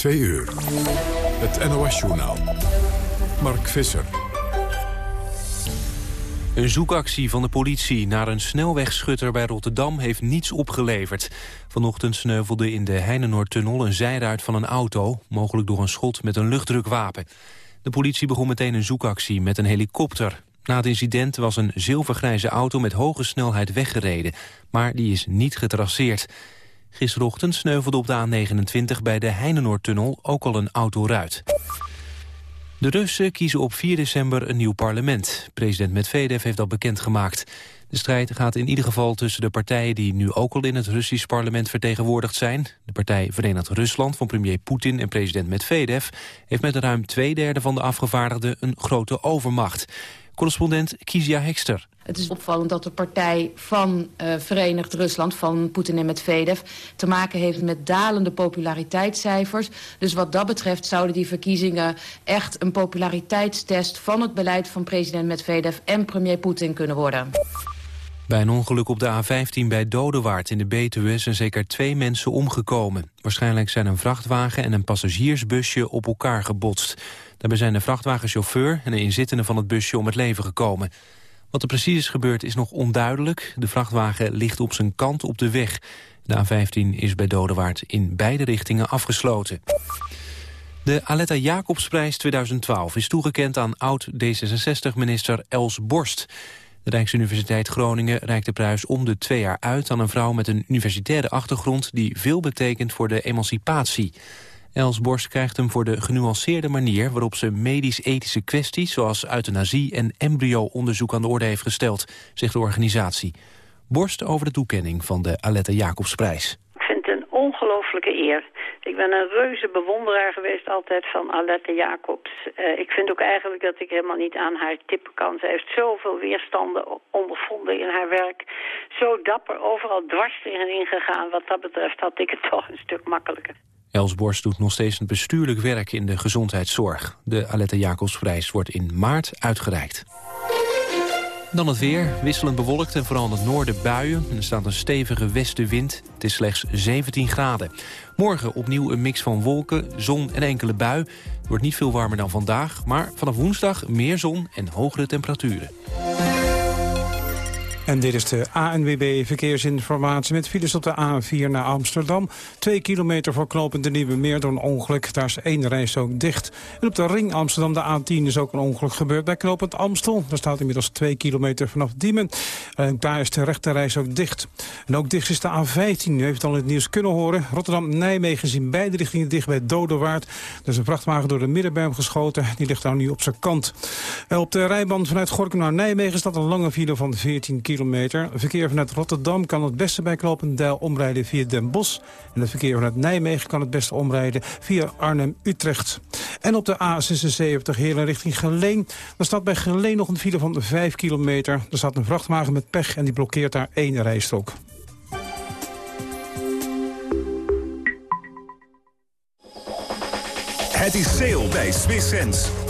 Twee uur. Het NOS-journaal. Mark Visser. Een zoekactie van de politie naar een snelwegschutter bij Rotterdam heeft niets opgeleverd. Vanochtend sneuvelde in de Heinenoordtunnel een zijruit van een auto, mogelijk door een schot met een luchtdrukwapen. De politie begon meteen een zoekactie met een helikopter. Na het incident was een zilvergrijze auto met hoge snelheid weggereden, maar die is niet getraceerd. Gisterochtend sneuvelde op de A29 bij de Heinenoordtunnel ook al een autoruit. De Russen kiezen op 4 december een nieuw parlement. President Medvedev heeft dat bekendgemaakt. De strijd gaat in ieder geval tussen de partijen die nu ook al in het Russisch parlement vertegenwoordigd zijn. De partij Verenigd Rusland van premier Poetin en president Medvedev heeft met ruim twee derde van de afgevaardigden een grote overmacht. Correspondent Kizia Hekster. Het is opvallend dat de partij van uh, Verenigd Rusland, van Poetin en Medvedev... te maken heeft met dalende populariteitscijfers. Dus wat dat betreft zouden die verkiezingen echt een populariteitstest... van het beleid van president Medvedev en premier Poetin kunnen worden. Bij een ongeluk op de A15 bij Dodewaard in de Betuwe zijn zeker twee mensen omgekomen. Waarschijnlijk zijn een vrachtwagen en een passagiersbusje op elkaar gebotst. Daarbij zijn de vrachtwagenchauffeur en de inzittende van het busje om het leven gekomen. Wat er precies is gebeurd is nog onduidelijk. De vrachtwagen ligt op zijn kant op de weg. De A15 is bij Dodewaard in beide richtingen afgesloten. De Aletta Jacobsprijs 2012 is toegekend aan oud-D66-minister Els Borst. De Rijksuniversiteit Groningen reikt de prijs om de twee jaar uit... aan een vrouw met een universitaire achtergrond... die veel betekent voor de emancipatie. Els Borst krijgt hem voor de genuanceerde manier... waarop ze medisch-ethische kwesties... zoals euthanasie en embryo-onderzoek aan de orde heeft gesteld... zegt de organisatie. Borst over de toekenning van de Aletta Jacobsprijs. Ik vind het een ongelofelijke eer. Ik ben een reuze bewonderaar geweest altijd van Alette Jacobs. Uh, ik vind ook eigenlijk dat ik helemaal niet aan haar tippen kan. Ze heeft zoveel weerstanden ondervonden in haar werk. Zo dapper, overal dwars tegenin gegaan. Wat dat betreft had ik het toch een stuk makkelijker. Els Borst doet nog steeds bestuurlijk werk in de gezondheidszorg. De Alette Jacobsprijs wordt in maart uitgereikt. Dan het weer, wisselend bewolkt en vooral in het noorden buien. Er staat een stevige westenwind. Het is slechts 17 graden. Morgen opnieuw een mix van wolken, zon en enkele bui. Het wordt niet veel warmer dan vandaag, maar vanaf woensdag meer zon en hogere temperaturen. En dit is de ANWB Verkeersinformatie met files op de A4 naar Amsterdam. Twee kilometer voor knooppunt de Nieuwe Meer door een ongeluk. Daar is één reis ook dicht. En op de ring Amsterdam, de A10, is ook een ongeluk gebeurd bij knooppunt Amstel. Daar staat inmiddels twee kilometer vanaf Diemen. En daar is de rechte reis ook dicht. En ook dicht is de A15. U heeft al het nieuws kunnen horen. Rotterdam-Nijmegen zien beide richtingen dicht bij Dodewaard. Er is een vrachtwagen door de middenberm geschoten. Die ligt daar nu op zijn kant. En op de rijbaan vanuit Gorkum naar Nijmegen staat een lange file van 14 kilometer kilometer. Verkeer vanuit Rotterdam kan het beste bij Klopendijl omrijden via Den Bosch. En het verkeer vanuit Nijmegen kan het beste omrijden via Arnhem-Utrecht. En op de A76 Heerlen richting Geleen. Dan staat bij Geleen nog een file van 5 kilometer. Er staat een vrachtwagen met pech en die blokkeert daar één rijstrook. Het is sale bij Swiss.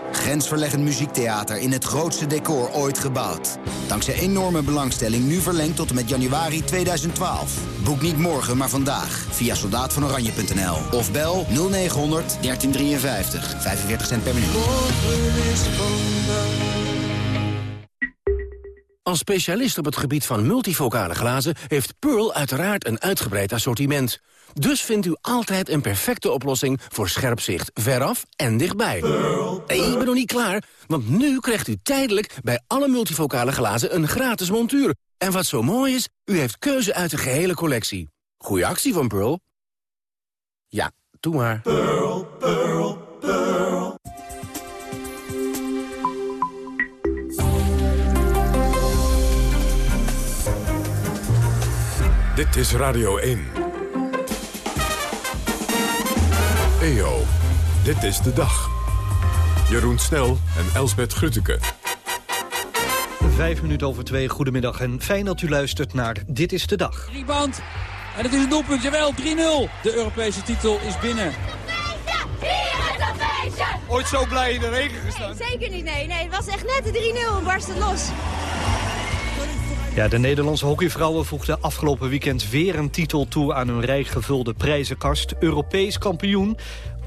Grensverleggend muziektheater in het grootste decor ooit gebouwd. Dankzij enorme belangstelling nu verlengd tot en met januari 2012. Boek niet morgen, maar vandaag via soldaatvanoranje.nl. Of bel 0900 1353. 45 cent per minuut. Als specialist op het gebied van multifocale glazen... heeft Pearl uiteraard een uitgebreid assortiment... Dus vindt u altijd een perfecte oplossing voor scherp zicht veraf en dichtbij. Nee, ik ben nog niet klaar, want nu krijgt u tijdelijk bij alle multifocale glazen een gratis montuur. En wat zo mooi is, u heeft keuze uit de gehele collectie. Goeie actie van Pearl. Ja, doe maar. Pearl, Pearl, Pearl. Dit is Radio 1. EO. Dit is de dag. Jeroen Snel en Elsbet Grutteke. Vijf minuten over twee, goedemiddag en fijn dat u luistert naar Dit is de Dag. Rebound, en het is een doelpunt, jawel, 3-0. De Europese titel is binnen. Ooit zo blij in de regen gestaan? Nee, zeker niet, nee. nee. Het was echt net de 3-0 en barst het los. Ja, de Nederlandse hockeyvrouwen voegden afgelopen weekend weer een titel toe aan hun rijk gevulde prijzenkast. Europees kampioen.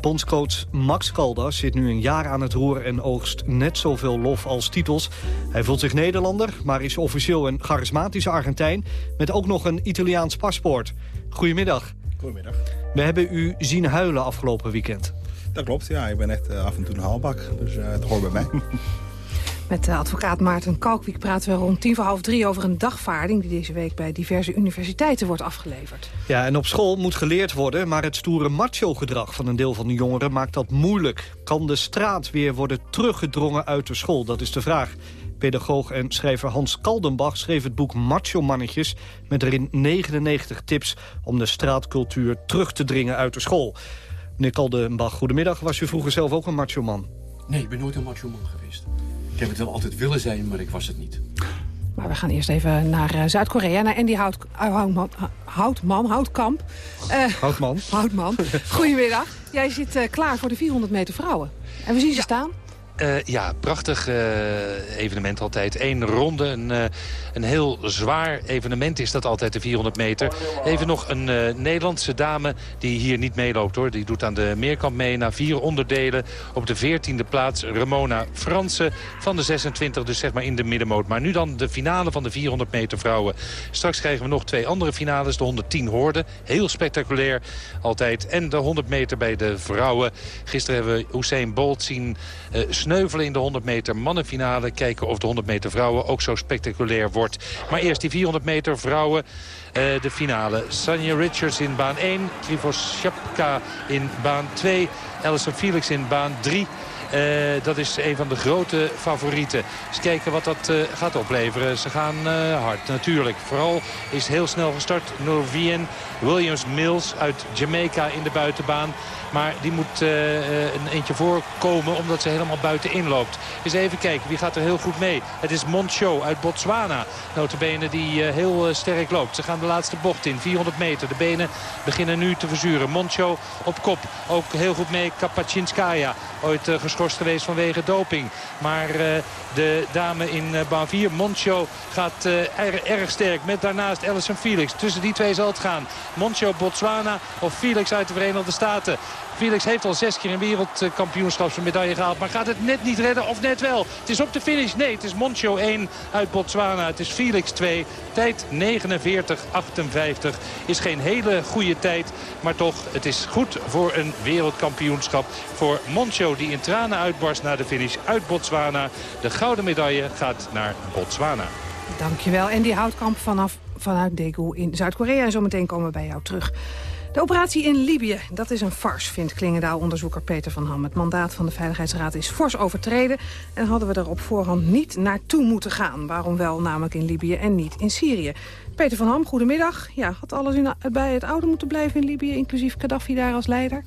Bondscoach Max Caldas zit nu een jaar aan het roer en oogst net zoveel lof als titels. Hij voelt zich Nederlander, maar is officieel een charismatische Argentijn... met ook nog een Italiaans paspoort. Goedemiddag. Goedemiddag. We hebben u zien huilen afgelopen weekend. Dat klopt, ja. Ik ben echt uh, af en toe een haalbak, dus uh, het hoort bij mij. Met advocaat Maarten Kalkwiek praten we rond tien voor half drie over een dagvaarding... die deze week bij diverse universiteiten wordt afgeleverd. Ja, en op school moet geleerd worden... maar het stoere macho-gedrag van een deel van de jongeren maakt dat moeilijk. Kan de straat weer worden teruggedrongen uit de school? Dat is de vraag. Pedagoog en schrijver Hans Kaldenbach schreef het boek Macho Mannetjes... met erin 99 tips om de straatcultuur terug te dringen uit de school. Meneer Kaldenbach, goedemiddag. Was u vroeger zelf ook een macho man? Nee, ik ben nooit een macho man geweest. Ik heb het wel altijd willen zijn, maar ik was het niet. Maar we gaan eerst even naar uh, Zuid-Korea, naar Andy Hout, Houtman, Houtman, Houtkamp. Uh, Houtman. Houtman. Goedemiddag. Jij zit uh, klaar voor de 400 meter vrouwen. En we zien ze ja. staan. Uh, ja, prachtig uh, evenement altijd. Eén ronde, een, uh, een heel zwaar evenement is dat altijd, de 400 meter. Even nog een Nederlandse dame die hier niet meeloopt hoor. Die doet aan de meerkant mee naar vier onderdelen. Op de 14e plaats Ramona Fransen van de 26, dus zeg maar in de middenmoot. Maar nu dan de finale van de 400 meter vrouwen. Straks krijgen we nog twee andere finales. De 110 hoorden, heel spectaculair altijd. En de 100 meter bij de vrouwen. Gisteren hebben we Usain Bolt zien sneuvelen in de 100 meter mannenfinale. Kijken of de 100 meter vrouwen ook zo spectaculair wordt. Maar eerst die 400 meter vrouwen. Uh, de finale. Sanja Richards in baan 1. Krivosjapka in baan 2. Alison Felix in baan 3. Uh, dat is een van de grote favorieten. Eens kijken wat dat uh, gaat opleveren. Ze gaan hard natuurlijk. Vooral is heel snel gestart Norwegian Williams Mills uit Jamaica in de buitenbaan. Maar die moet een eentje voorkomen omdat ze helemaal buitenin loopt. Dus even kijken, wie gaat er heel goed mee? Het is Moncho uit Botswana. Notabene die heel sterk loopt. Ze gaan de laatste bocht in, 400 meter. De benen beginnen nu te verzuren. Moncho op kop. Ook heel goed mee Kapachinskaya. Ooit geschorst geweest vanwege doping. Maar de dame in baan 4, Moncho, gaat erg, erg sterk. Met daarnaast Alison Felix. Tussen die twee zal het gaan. Moncho Botswana of Felix uit de Verenigde Staten. Felix heeft al zes keer een wereldkampioenschapsmedaille gehaald. Maar gaat het net niet redden of net wel? Het is op de finish. Nee, het is Moncho 1 uit Botswana. Het is Felix 2. Tijd 49-58. Is geen hele goede tijd. Maar toch, het is goed voor een wereldkampioenschap. Voor Moncho die in tranen uitbarst naar de finish uit Botswana. De gouden medaille gaat naar Botswana. Dankjewel. En die houtkamp vanaf, vanuit Daegu in Zuid-Korea. En zometeen komen we bij jou terug. De operatie in Libië, dat is een farce, vindt Klingendaal-onderzoeker Peter van Ham. Het mandaat van de Veiligheidsraad is fors overtreden... en hadden we er op voorhand niet naartoe moeten gaan. Waarom wel namelijk in Libië en niet in Syrië? Peter van Ham, goedemiddag. Ja, had alles bij het oude moeten blijven in Libië... inclusief Gaddafi daar als leider?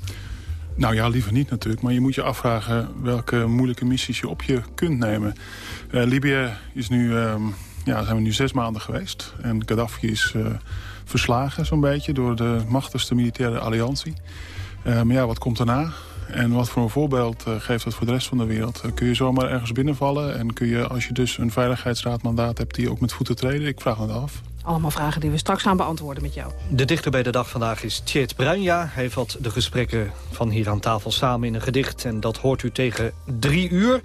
Nou ja, liever niet natuurlijk. Maar je moet je afvragen welke moeilijke missies je op je kunt nemen. Uh, Libië is nu, uh, ja, zijn we nu zes maanden geweest. En Gaddafi is... Uh, verslagen zo'n beetje door de machtigste militaire alliantie. Uh, maar ja, wat komt daarna? En wat voor een voorbeeld uh, geeft dat voor de rest van de wereld? Uh, kun je zomaar ergens binnenvallen? En kun je, als je dus een veiligheidsraadmandaat hebt... die ook met voeten treden? Ik vraag me dat af. Allemaal vragen die we straks gaan beantwoorden met jou. De dichter bij de dag vandaag is Tjeerd Bruinja. Hij vat de gesprekken van hier aan tafel samen in een gedicht. En dat hoort u tegen drie uur.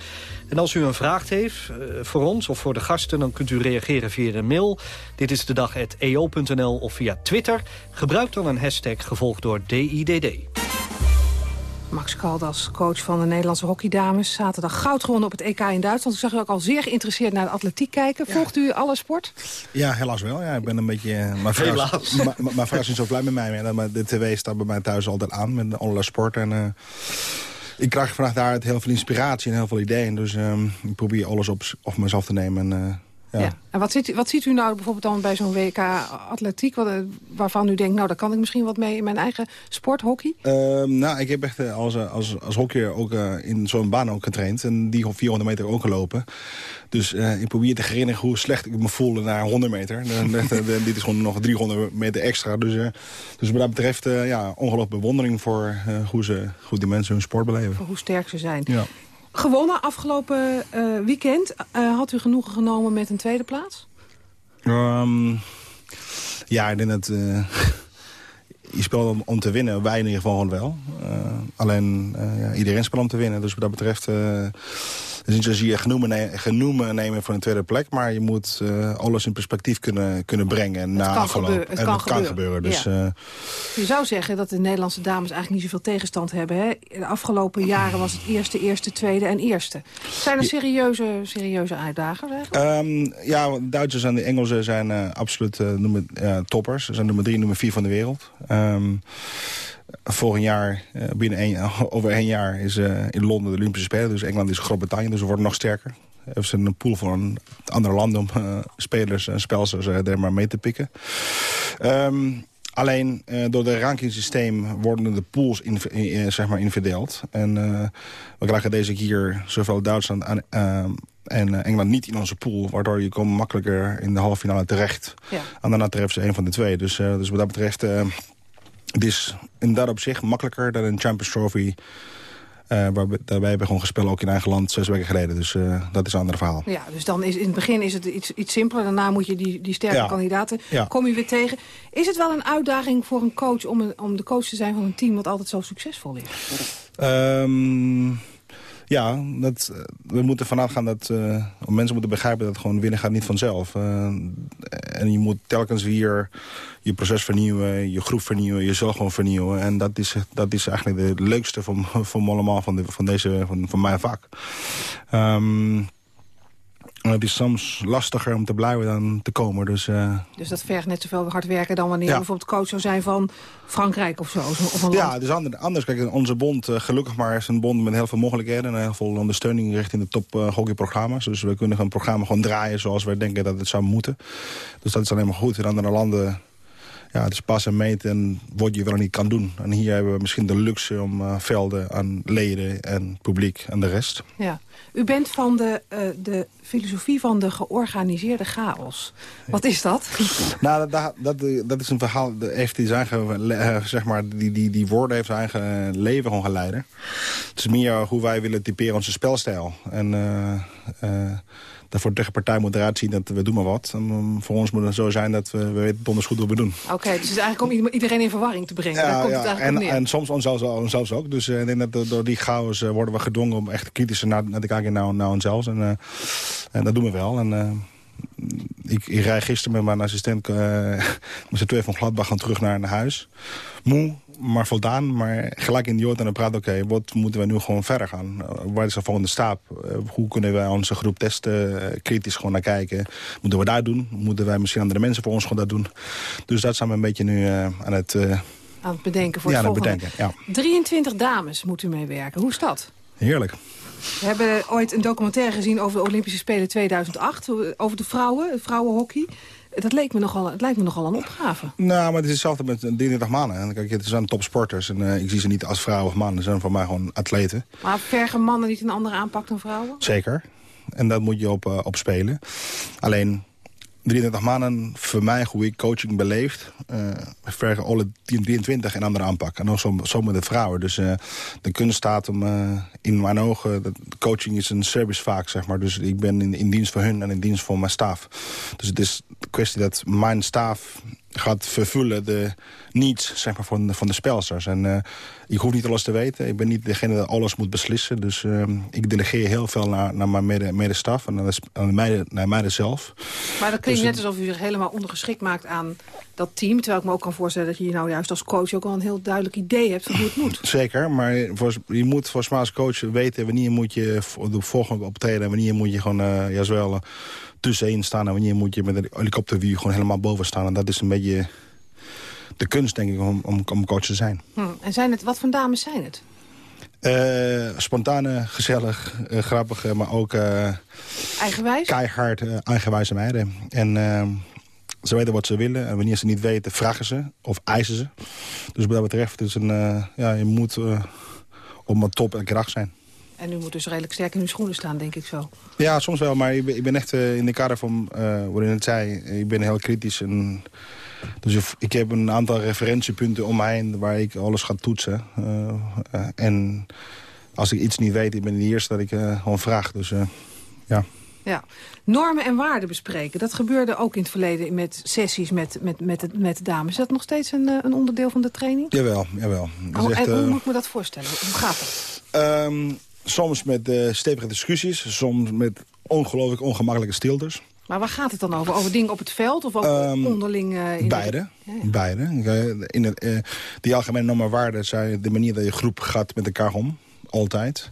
En als u een vraag heeft uh, voor ons of voor de gasten... dan kunt u reageren via de mail. Dit is de dag.eo.nl of via Twitter. Gebruik dan een hashtag gevolgd door DIDD. Max Caldas, coach van de Nederlandse hockeydames. Zaterdag goud gewonnen op het EK in Duitsland. Ik zag u ook al zeer geïnteresseerd naar de atletiek kijken. Volgt u alle sport? Ja, helaas wel. Ja, ik ben een beetje... Maar helaas. Mijn vrouw is niet zo blij met mij. Maar de tv staat bij mij thuis altijd aan met allerlei sport. En, uh, ik krijg vandaag daar heel veel inspiratie en heel veel ideeën. Dus uh, ik probeer alles op, op mezelf te nemen. En, uh, Ja. En wat ziet, wat ziet u nou bijvoorbeeld dan bij zo'n WK atletiek... Wat, waarvan u denkt, nou, daar kan ik misschien wat mee in mijn eigen sport, hockey? Ehm, nou, ik heb echt als, als, als hockeyer ook in zo'n baan ook getraind. En die 400 meter ook gelopen. Dus ik probeer te herinneren hoe slecht ik me voelde naar 100 meter. dit is gewoon nog 300 meter extra. Dus, dus wat dat betreft, ja, ongelooflijk bewondering voor hoe, ze, hoe die mensen hun sport beleven. Voor hoe sterk ze zijn. Ja. Gewonnen afgelopen uh, weekend. Uh, had u genoegen genomen met een tweede plaats? Um, ja, ik denk dat... Uh, je speelt om, te winnen. Wij in ieder geval wel. alleen, ja, iedereen speelt om te winnen. Dus wat dat betreft dus niet zozeer genoemen, genoemen nemen voor een tweede plek... maar je moet uh, alles in perspectief kunnen, kunnen brengen na afgeloop. Het, en kan, het gebeuren. kan gebeuren. Dus, uh, je zou zeggen dat de Nederlandse dames eigenlijk niet zoveel tegenstand hebben. Hè? De afgelopen jaren was het eerste, eerste, tweede en eerste. Zijn er serieuze, serieuze uitdagers eigenlijk? Um, ja, de Duitsers en de Engelsen zijn uh, absoluut nummer, toppers. Ze zijn nummer drie, nummer vier van de wereld. Um, Vorig jaar, uh, binnen over één jaar, is uh, in Londen de Olympische Spelen. Dus Engeland is Groot-Brittannië, dus we worden nog sterker. Hebben ze een pool van andere landen om uh, spelers en spelers er maar mee te pikken. Um, alleen door het rankingsysteem worden de pools in, zeg maar inverdeeld. En we krijgen deze keer zowel Duitsland en, en Engeland niet in onze pool. Waardoor je komt makkelijker in de halve finale terecht. Ja. En daarna treft ze een van de twee. Dus, dus wat dat betreft het is in dat opzicht makkelijker dan een Champions Trophy... Uh, waar we, wij hebben gewoon gespeeld ook in eigen land zes weken geleden. Dus uh, dat is een ander verhaal. Ja, dus dan is in het begin is het iets, iets simpeler. Daarna moet je die, die sterke kandidaten, ja. kom je weer tegen. Is het wel een uitdaging voor een coach om, een, om de coach te zijn van een team... wat altijd zo succesvol is? Um, ja, dat, we moeten vanuit gaan dat uh, mensen moeten begrijpen dat gewoon winnen gaat niet vanzelf. Uh, en je moet telkens weer je proces vernieuwen, je groep vernieuwen, jezelf gewoon vernieuwen. En dat is, dat is eigenlijk het leukste van, van allemaal van, de, van, deze, van, van mijn vak. Um, het is soms lastiger om te blijven dan te komen. Dus, uh... dus dat vergt net zoveel hard werken dan wanneer je bijvoorbeeld coach zou zijn van Frankrijk of zo? Of een ja, dus anders, anders. Kijk, onze bond, uh, gelukkig maar, is een bond met heel veel mogelijkheden... en heel veel ondersteuning richting de top uh, hockeyprogramma's. Dus we kunnen een programma gewoon draaien zoals wij denken dat het zou moeten. Dus dat is alleen maar goed. In andere landen ja, het is pas en meten en wat je wel niet kan doen. En hier hebben we misschien de luxe om uh, velden aan leden en publiek en de rest. Ja. U bent van de, uh, de filosofie van de georganiseerde chaos. Wat is dat? nou, dat, dat, dat is een verhaal, heeft die, zijn eigen, zeg maar, die, die, die woorden heeft zijn eigen leven gewoon geleiden. Het is meer hoe wij willen typeren onze spelstijl. En... Uh, dat voor de tegenpartij moet eruit zien dat we doen maar wat. En, um, voor ons moet het zo zijn dat we, we weten donders goed wat we doen. Oké, dus het is eigenlijk om iedereen in verwarring te brengen. Ja, komt ja. Het en, en soms onszelf, onszelf ook. Dus uh, ik denk dat door die chaos uh, worden we gedwongen om echt kritischer naar, naar te kijken naar, naar onszelf. En, uh, en dat doen we wel. En, ik, ik rij gisteren met mijn assistent uh, met z'n twee van Gladbach gaan terug naar, naar huis. Moe, maar voldaan. Maar gelijk in die en dan praat oké, wat moeten we nu gewoon verder gaan? Uh, waar is de volgende stap? Uh, hoe kunnen wij onze groep testen? Uh, kritisch gewoon naar kijken. Moeten we daar doen? Moeten wij misschien andere mensen voor ons gewoon dat doen? Dus dat zijn we een beetje nu aan het... aan het bedenken voor ja, het volgende. Bedenken, ja. 23 dames moet u meewerken. Hoe is dat? Heerlijk. We hebben ooit een documentaire gezien over de Olympische Spelen 2008. Over de vrouwen, vrouwenhockey. Dat leek me nogal, het lijkt me nogal een opgave. Nou, maar het is hetzelfde met 33 mannen. Kijk, het zijn topsporters. En uh, ik zie ze niet als vrouwen of mannen. Ze zijn voor mij gewoon atleten. Maar vergen mannen niet een andere aanpak dan vrouwen? Zeker. En dat moet je op, uh, op spelen. Alleen, 33 maanden, voor mij, hoe ik coaching beleefd... Uh, vergen alle 23 een andere aanpak. En ook zo, met de vrouwen. Dus uh, de kunst staat om, uh, in mijn ogen... Coaching is een service vaak, zeg maar. Dus ik ben in, in dienst voor hun en in dienst voor mijn staf. Dus het is de kwestie dat mijn staf gaat vervullen de needs zeg maar, van, de, van de spelsters. En uh, ik hoef niet alles te weten. Ik ben niet degene die alles moet beslissen. Dus uh, ik delegeer heel veel naar, naar mijn mede, medestaf en naar, de, naar, mij, naar mij zelf. Maar dat klinkt dus, net alsof u zich helemaal ondergeschikt maakt aan dat team. Terwijl ik me ook kan voorstellen dat je nou juist als coach ook al een heel duidelijk idee hebt van hoe het moet. Zeker, maar je moet volgens mij als coach weten wanneer moet je de volgende optreden en wanneer moet je gewoon uh, tussenin staan. En wanneer moet je met een helikopterview gewoon helemaal boven staan. En dat is een beetje de kunst, denk ik, om, om, om coach te zijn. Hm. En zijn het, wat voor dames zijn het? Uh, spontane, gezellig, uh, grappig, maar ook... Uh, Eigenwijs? Keihard, eigenwijze meiden. En ze weten wat ze willen. En wanneer ze niet weten, vragen ze of eisen ze. Dus wat dat betreft, is een, ja, je moet op mijn top en kracht zijn. En u moet dus redelijk sterk in uw schoenen staan, denk ik zo. Ja, soms wel, maar ik ben, ik ben echt in de kader van, wat je net zei... ik ben heel kritisch en dus ik heb een aantal referentiepunten om mij heen waar ik alles ga toetsen. Uh, uh, en als ik iets niet weet, ik ben de eerste dat ik uh, gewoon vraag. Dus ja. Ja, normen en waarden bespreken. Dat gebeurde ook in het verleden met sessies met, met, met, met dames. Is dat nog steeds een, een onderdeel van de training? Jawel, jawel. Oh, echt, en hoe moet ik me dat voorstellen? Hoe gaat dat? Um, soms met stevige discussies. Soms met ongelooflijk ongemakkelijke stiltes. Maar waar gaat het dan over? Over dingen op het veld of over um, onderling? Uh, in beide. De... Ja, ja. beide. In het, uh, die algemene normen waarden zijn de manier dat je groep gaat met elkaar om. Altijd.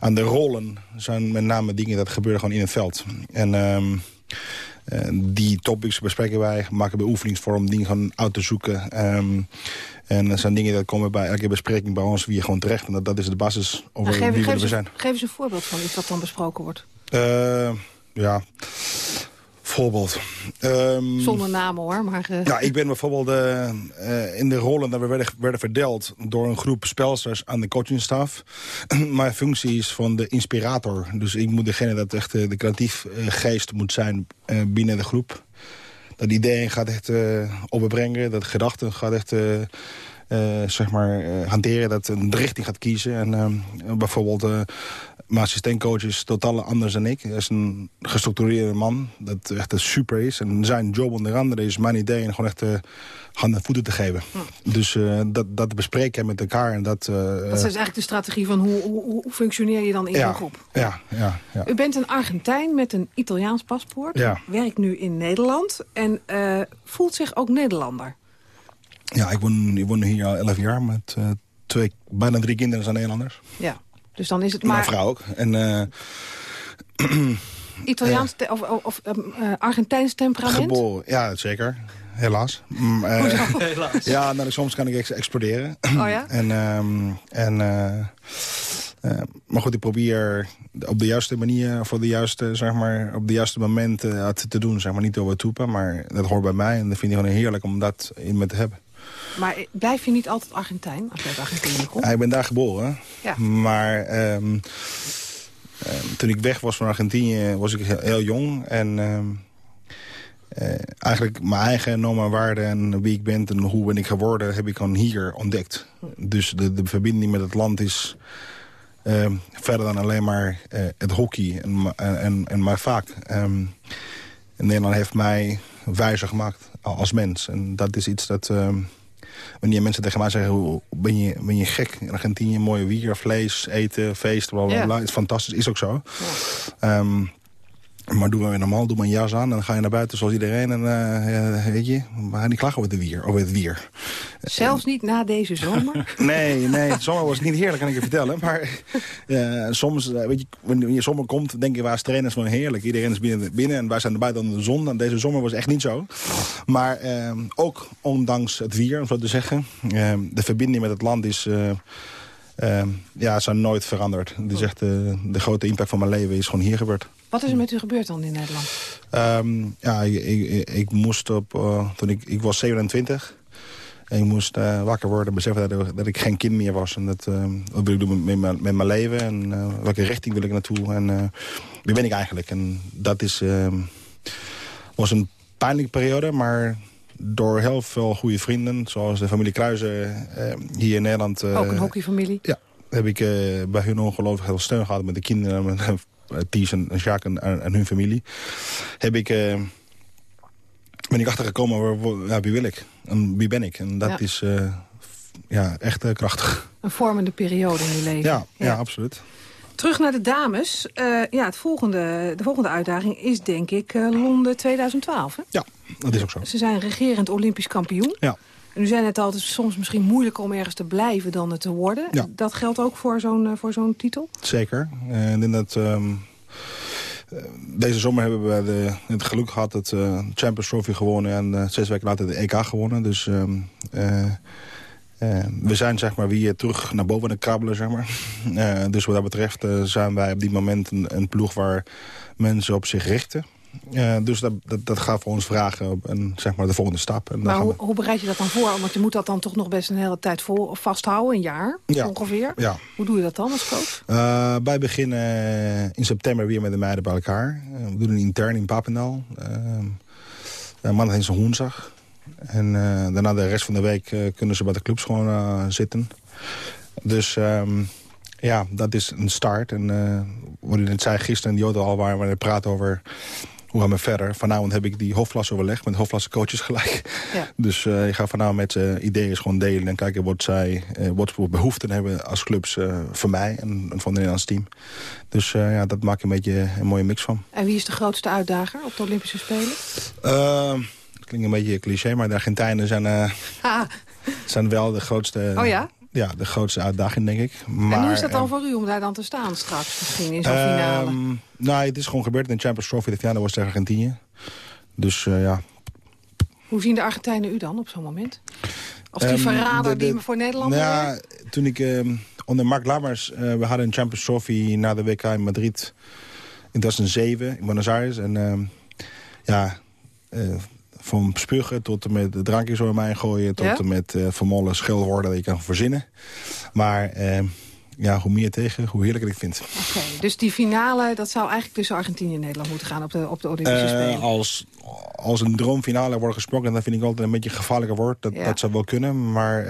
Aan de rollen zijn met name dingen dat gebeuren gewoon in het veld. En um, uh, die topics bespreken wij, maken beoefeningsvorm, dingen gaan uit te zoeken. Um, en dat zijn dingen dat komen bij elke bespreking bij ons wie je gewoon terecht. En dat, dat is de basis over geef, wie geef we zijn. Geef eens een voorbeeld van iets wat dan besproken wordt. Uh, ja, voorbeeld. Um, Zonder namen hoor. Maar, uh... Ja, ik ben bijvoorbeeld uh, uh, in de rollen dat we werden, werden verdeeld... door een groep spelsters aan de coachingstaf. Mijn functie is van de inspirator. Dus ik moet degene dat echt de creatief geest moet zijn binnen de groep. Dat ideeën gaat echt overbrengen. Dat gedachten gaat echt... zeg maar, hanteren, dat een richting gaat kiezen. En bijvoorbeeld mijn assistentcoach is totaal anders dan ik. Hij is een gestructureerde man, dat echt super is. En zijn job onder andere is mijn idee en gewoon echt uh, handen en voeten te geven. Hm. Dus uh, dat, dat bespreken met elkaar. En dat, uh, dat is dus eigenlijk de strategie van hoe, hoe, hoe functioneer je dan in ja, een groep? Ja, ja, ja. U bent een Argentijn met een Italiaans paspoort. Ja. Werkt nu in Nederland en voelt zich ook Nederlander. Ja, ik woon, ik woon hier al elf jaar met twee, bijna drie kinderen zijn Nederlanders. Ja. Dus dan is het maar... Mijn vrouw ook. En, uh, Italiaans uh, of, of uh, Argentijns temperament? Geboren, ja, zeker. Helaas. Mm, Helaas. Ja, nou, soms kan ik ex exploderen. Oh ja? en, um, en, maar goed, ik probeer op de juiste manier, voor de juiste, zeg maar, op de juiste moment te, te doen. Zeg maar, niet over toepen, maar dat hoort bij mij. En dat vind ik gewoon heerlijk om dat in me te hebben. Maar blijf je niet altijd Argentijn als je uit Argentinië komt? Ja, ik ben daar geboren. Ja. Maar um, uh, toen ik weg was van Argentinië was ik heel, heel jong. En um, uh, eigenlijk mijn eigen normen waarden en wie ik ben en hoe ben ik geworden... heb ik gewoon hier ontdekt. Dus de, de verbinding met het land is... Uh, verder dan alleen maar uh, het hockey en, en, en mijn vaak. Um, Nederland heeft mij wijzer gemaakt als mens. En dat is iets dat... wanneer mensen tegen mij zeggen, ben je, ben je gek? In Argentinië, mooie wier, vlees, eten, feest, bla bla bla. Het is fantastisch, is ook zo. Ja. Um, maar doe maar weer normaal, doe maar een jas aan en dan ga je naar buiten zoals iedereen. En uh, weet je, we gaan niet klagen over, de wier, over het wier. Zelfs niet na deze zomer? nee, nee, de zomer was niet heerlijk, kan ik je vertellen. Maar uh, soms, uh, weet je, wanneer je zomer komt, denk je, waar is trainers van heerlijk. Iedereen is binnen, binnen en wij zijn er buiten onder de zon. En deze zomer was echt niet zo. Maar ook ondanks het wier, om zo te zeggen. De verbinding met het land is... Ja, zijn nooit veranderd. Is echt, de grote impact van mijn leven is gewoon hier gebeurd. Wat is er met u gebeurd dan in Nederland? Um, ja, ik, ik, ik, moest op... Uh, toen ik, ik was 27. En ik moest uh, wakker worden en beseffen dat, dat, ik geen kind meer was. En dat, uh, wat wil ik doen met, met, met mijn leven? En uh, welke richting wil ik naartoe? En wie ben ik eigenlijk? En dat is, ehm, was een pijnlijke periode, maar door heel veel goede vrienden... zoals de familie Kruijzen hier in Nederland... Ook een hockeyfamilie? Ja, heb ik bij hun ongelooflijk veel steun gehad met de kinderen... Met, Ties en Jacques en, en, hun familie... heb ik, uh, ben ik achtergekomen waar, ja, wie wil ik en wie ben ik. En dat ja. is uh, ja, echt krachtig. Een vormende periode in je leven. Ja, ja. ja absoluut. Terug naar de dames. ja, het volgende, de volgende uitdaging is denk ik Londen 2012. Hè? Ja, dat is ook zo. Ze zijn regerend Olympisch kampioen. Ja. En u zei net al, het is soms misschien moeilijker om ergens te blijven dan het te worden. Ja. Dat geldt ook voor zo'n voor zo'n titel? Zeker. En in dat, um, deze zomer hebben we de, het geluk gehad het uh, Champions Trophy gewonnen... en uh, zes weken later de EK gewonnen. Dus um, uh, we zijn zeg maar weer terug naar boven aan het krabbelen. Zeg maar. dus wat dat betreft zijn wij op dit moment een, een ploeg waar mensen op zich richten. Uh, dus dat, dat, dat gaat voor ons vragen op een, zeg maar de volgende stap. En maar hoe, hoe, bereid je dat dan voor? Want je moet dat dan toch nog best een hele tijd vol, vasthouden, een jaar ongeveer. Ja. Hoe doe je dat dan als coach? Uh, wij beginnen in september weer met de meiden bij elkaar. Uh, we doen een intern in Papendal. maandag en woensdag. En daarna de rest van de week kunnen ze bij de clubs gewoon zitten. Dus... Um, ja, dat is een start. En wat u net zei gisteren in die auto al waar we praten over hoe gaan we verder? Vanavond heb ik die overleg met hoofdklasse coaches gelijk. Ja. Dus uh, ik ga vanavond met uh, ideeën gewoon delen en kijken wat zij uh, wat voor behoeften hebben als clubs voor mij en, en van het Nederlands team. Dus ja, dat maakt een beetje een mooie mix van. En wie is de grootste uitdager op de Olympische Spelen? dat klinkt een beetje cliché, maar de Argentijnen zijn, ah. zijn wel de grootste... Oh ja? Ja, de grootste uitdaging, denk ik. Maar, en hoe is dat dan uh, voor u om daar dan te staan straks misschien in zo'n uh, finale? Nou, het is gewoon gebeurd in de Champions Trophy. De finale was tegen Argentinië. Dus uh, ja. Hoe zien de Argentijnen u dan op zo'n moment? Als die um, verrader die me voor Nederland nou ja, Toen ik ehm, onder Mark Lammers... Eh, we hadden een Champions Trophy na de WK in Madrid in 2007 in Buenos Aires. En ehm, ja van spugen tot en met drankjes door mij gooien... tot ja? en met uh, vermollen schilwoorden dat je kan verzinnen. Maar uh, ja, hoe meer tegen, hoe heerlijker ik vind. Oké, dus die finale, dat zou eigenlijk tussen Argentinië en Nederland moeten gaan op de, op de Olympische uh, Spelen? Als, als een droomfinale wordt gesproken, dan vind ik altijd een beetje een gevaarlijker woord. Dat, ja. dat zou wel kunnen, maar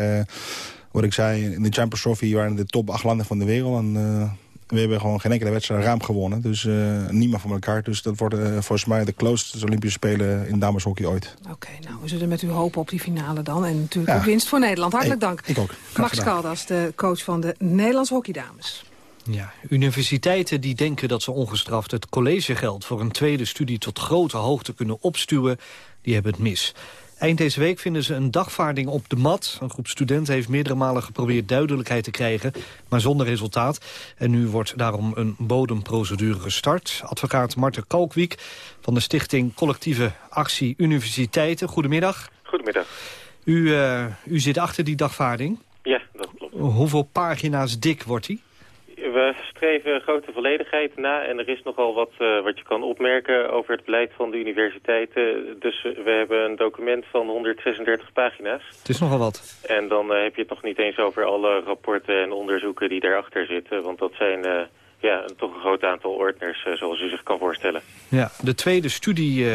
wat ik zei, in de Champions Trophy waren de top acht landen van de wereld... En, we hebben gewoon geen enkele wedstrijd ruim gewonnen. Dus uh, niemand van elkaar. Dus dat wordt uh, volgens mij de closest Olympische Spelen in dameshockey ooit. Oké, okay, nou, we zullen met u hopen op die finale dan. En natuurlijk ja. ook winst voor Nederland. Hartelijk dank. Ik ook. Max Caldas, de coach van de Nederlands hockeydames. Ja, universiteiten die denken dat ze ongestraft het collegegeld... voor een tweede studie tot grote hoogte kunnen opstuwen, die hebben het mis. Eind deze week vinden ze een dagvaarding op de mat. Een groep studenten heeft meerdere malen geprobeerd duidelijkheid te krijgen, maar zonder resultaat. En nu wordt daarom een bodemprocedure gestart. Advocaat Marten Kalkwiek van de stichting Collectieve Actie Universiteiten. Goedemiddag. Goedemiddag. U, uh, u zit achter die dagvaarding. Ja, dat klopt. Hoeveel pagina's dik wordt die? We streven grote volledigheid na en er is nogal wat uh, wat je kan opmerken over het beleid van de universiteiten. Dus uh, we hebben een document van 136 pagina's. Het is nogal wat. En dan uh, heb je het nog niet eens over alle rapporten en onderzoeken die daarachter zitten. Want dat zijn ja, toch een groot aantal ordners, zoals u zich kan voorstellen. Ja, de tweede studie,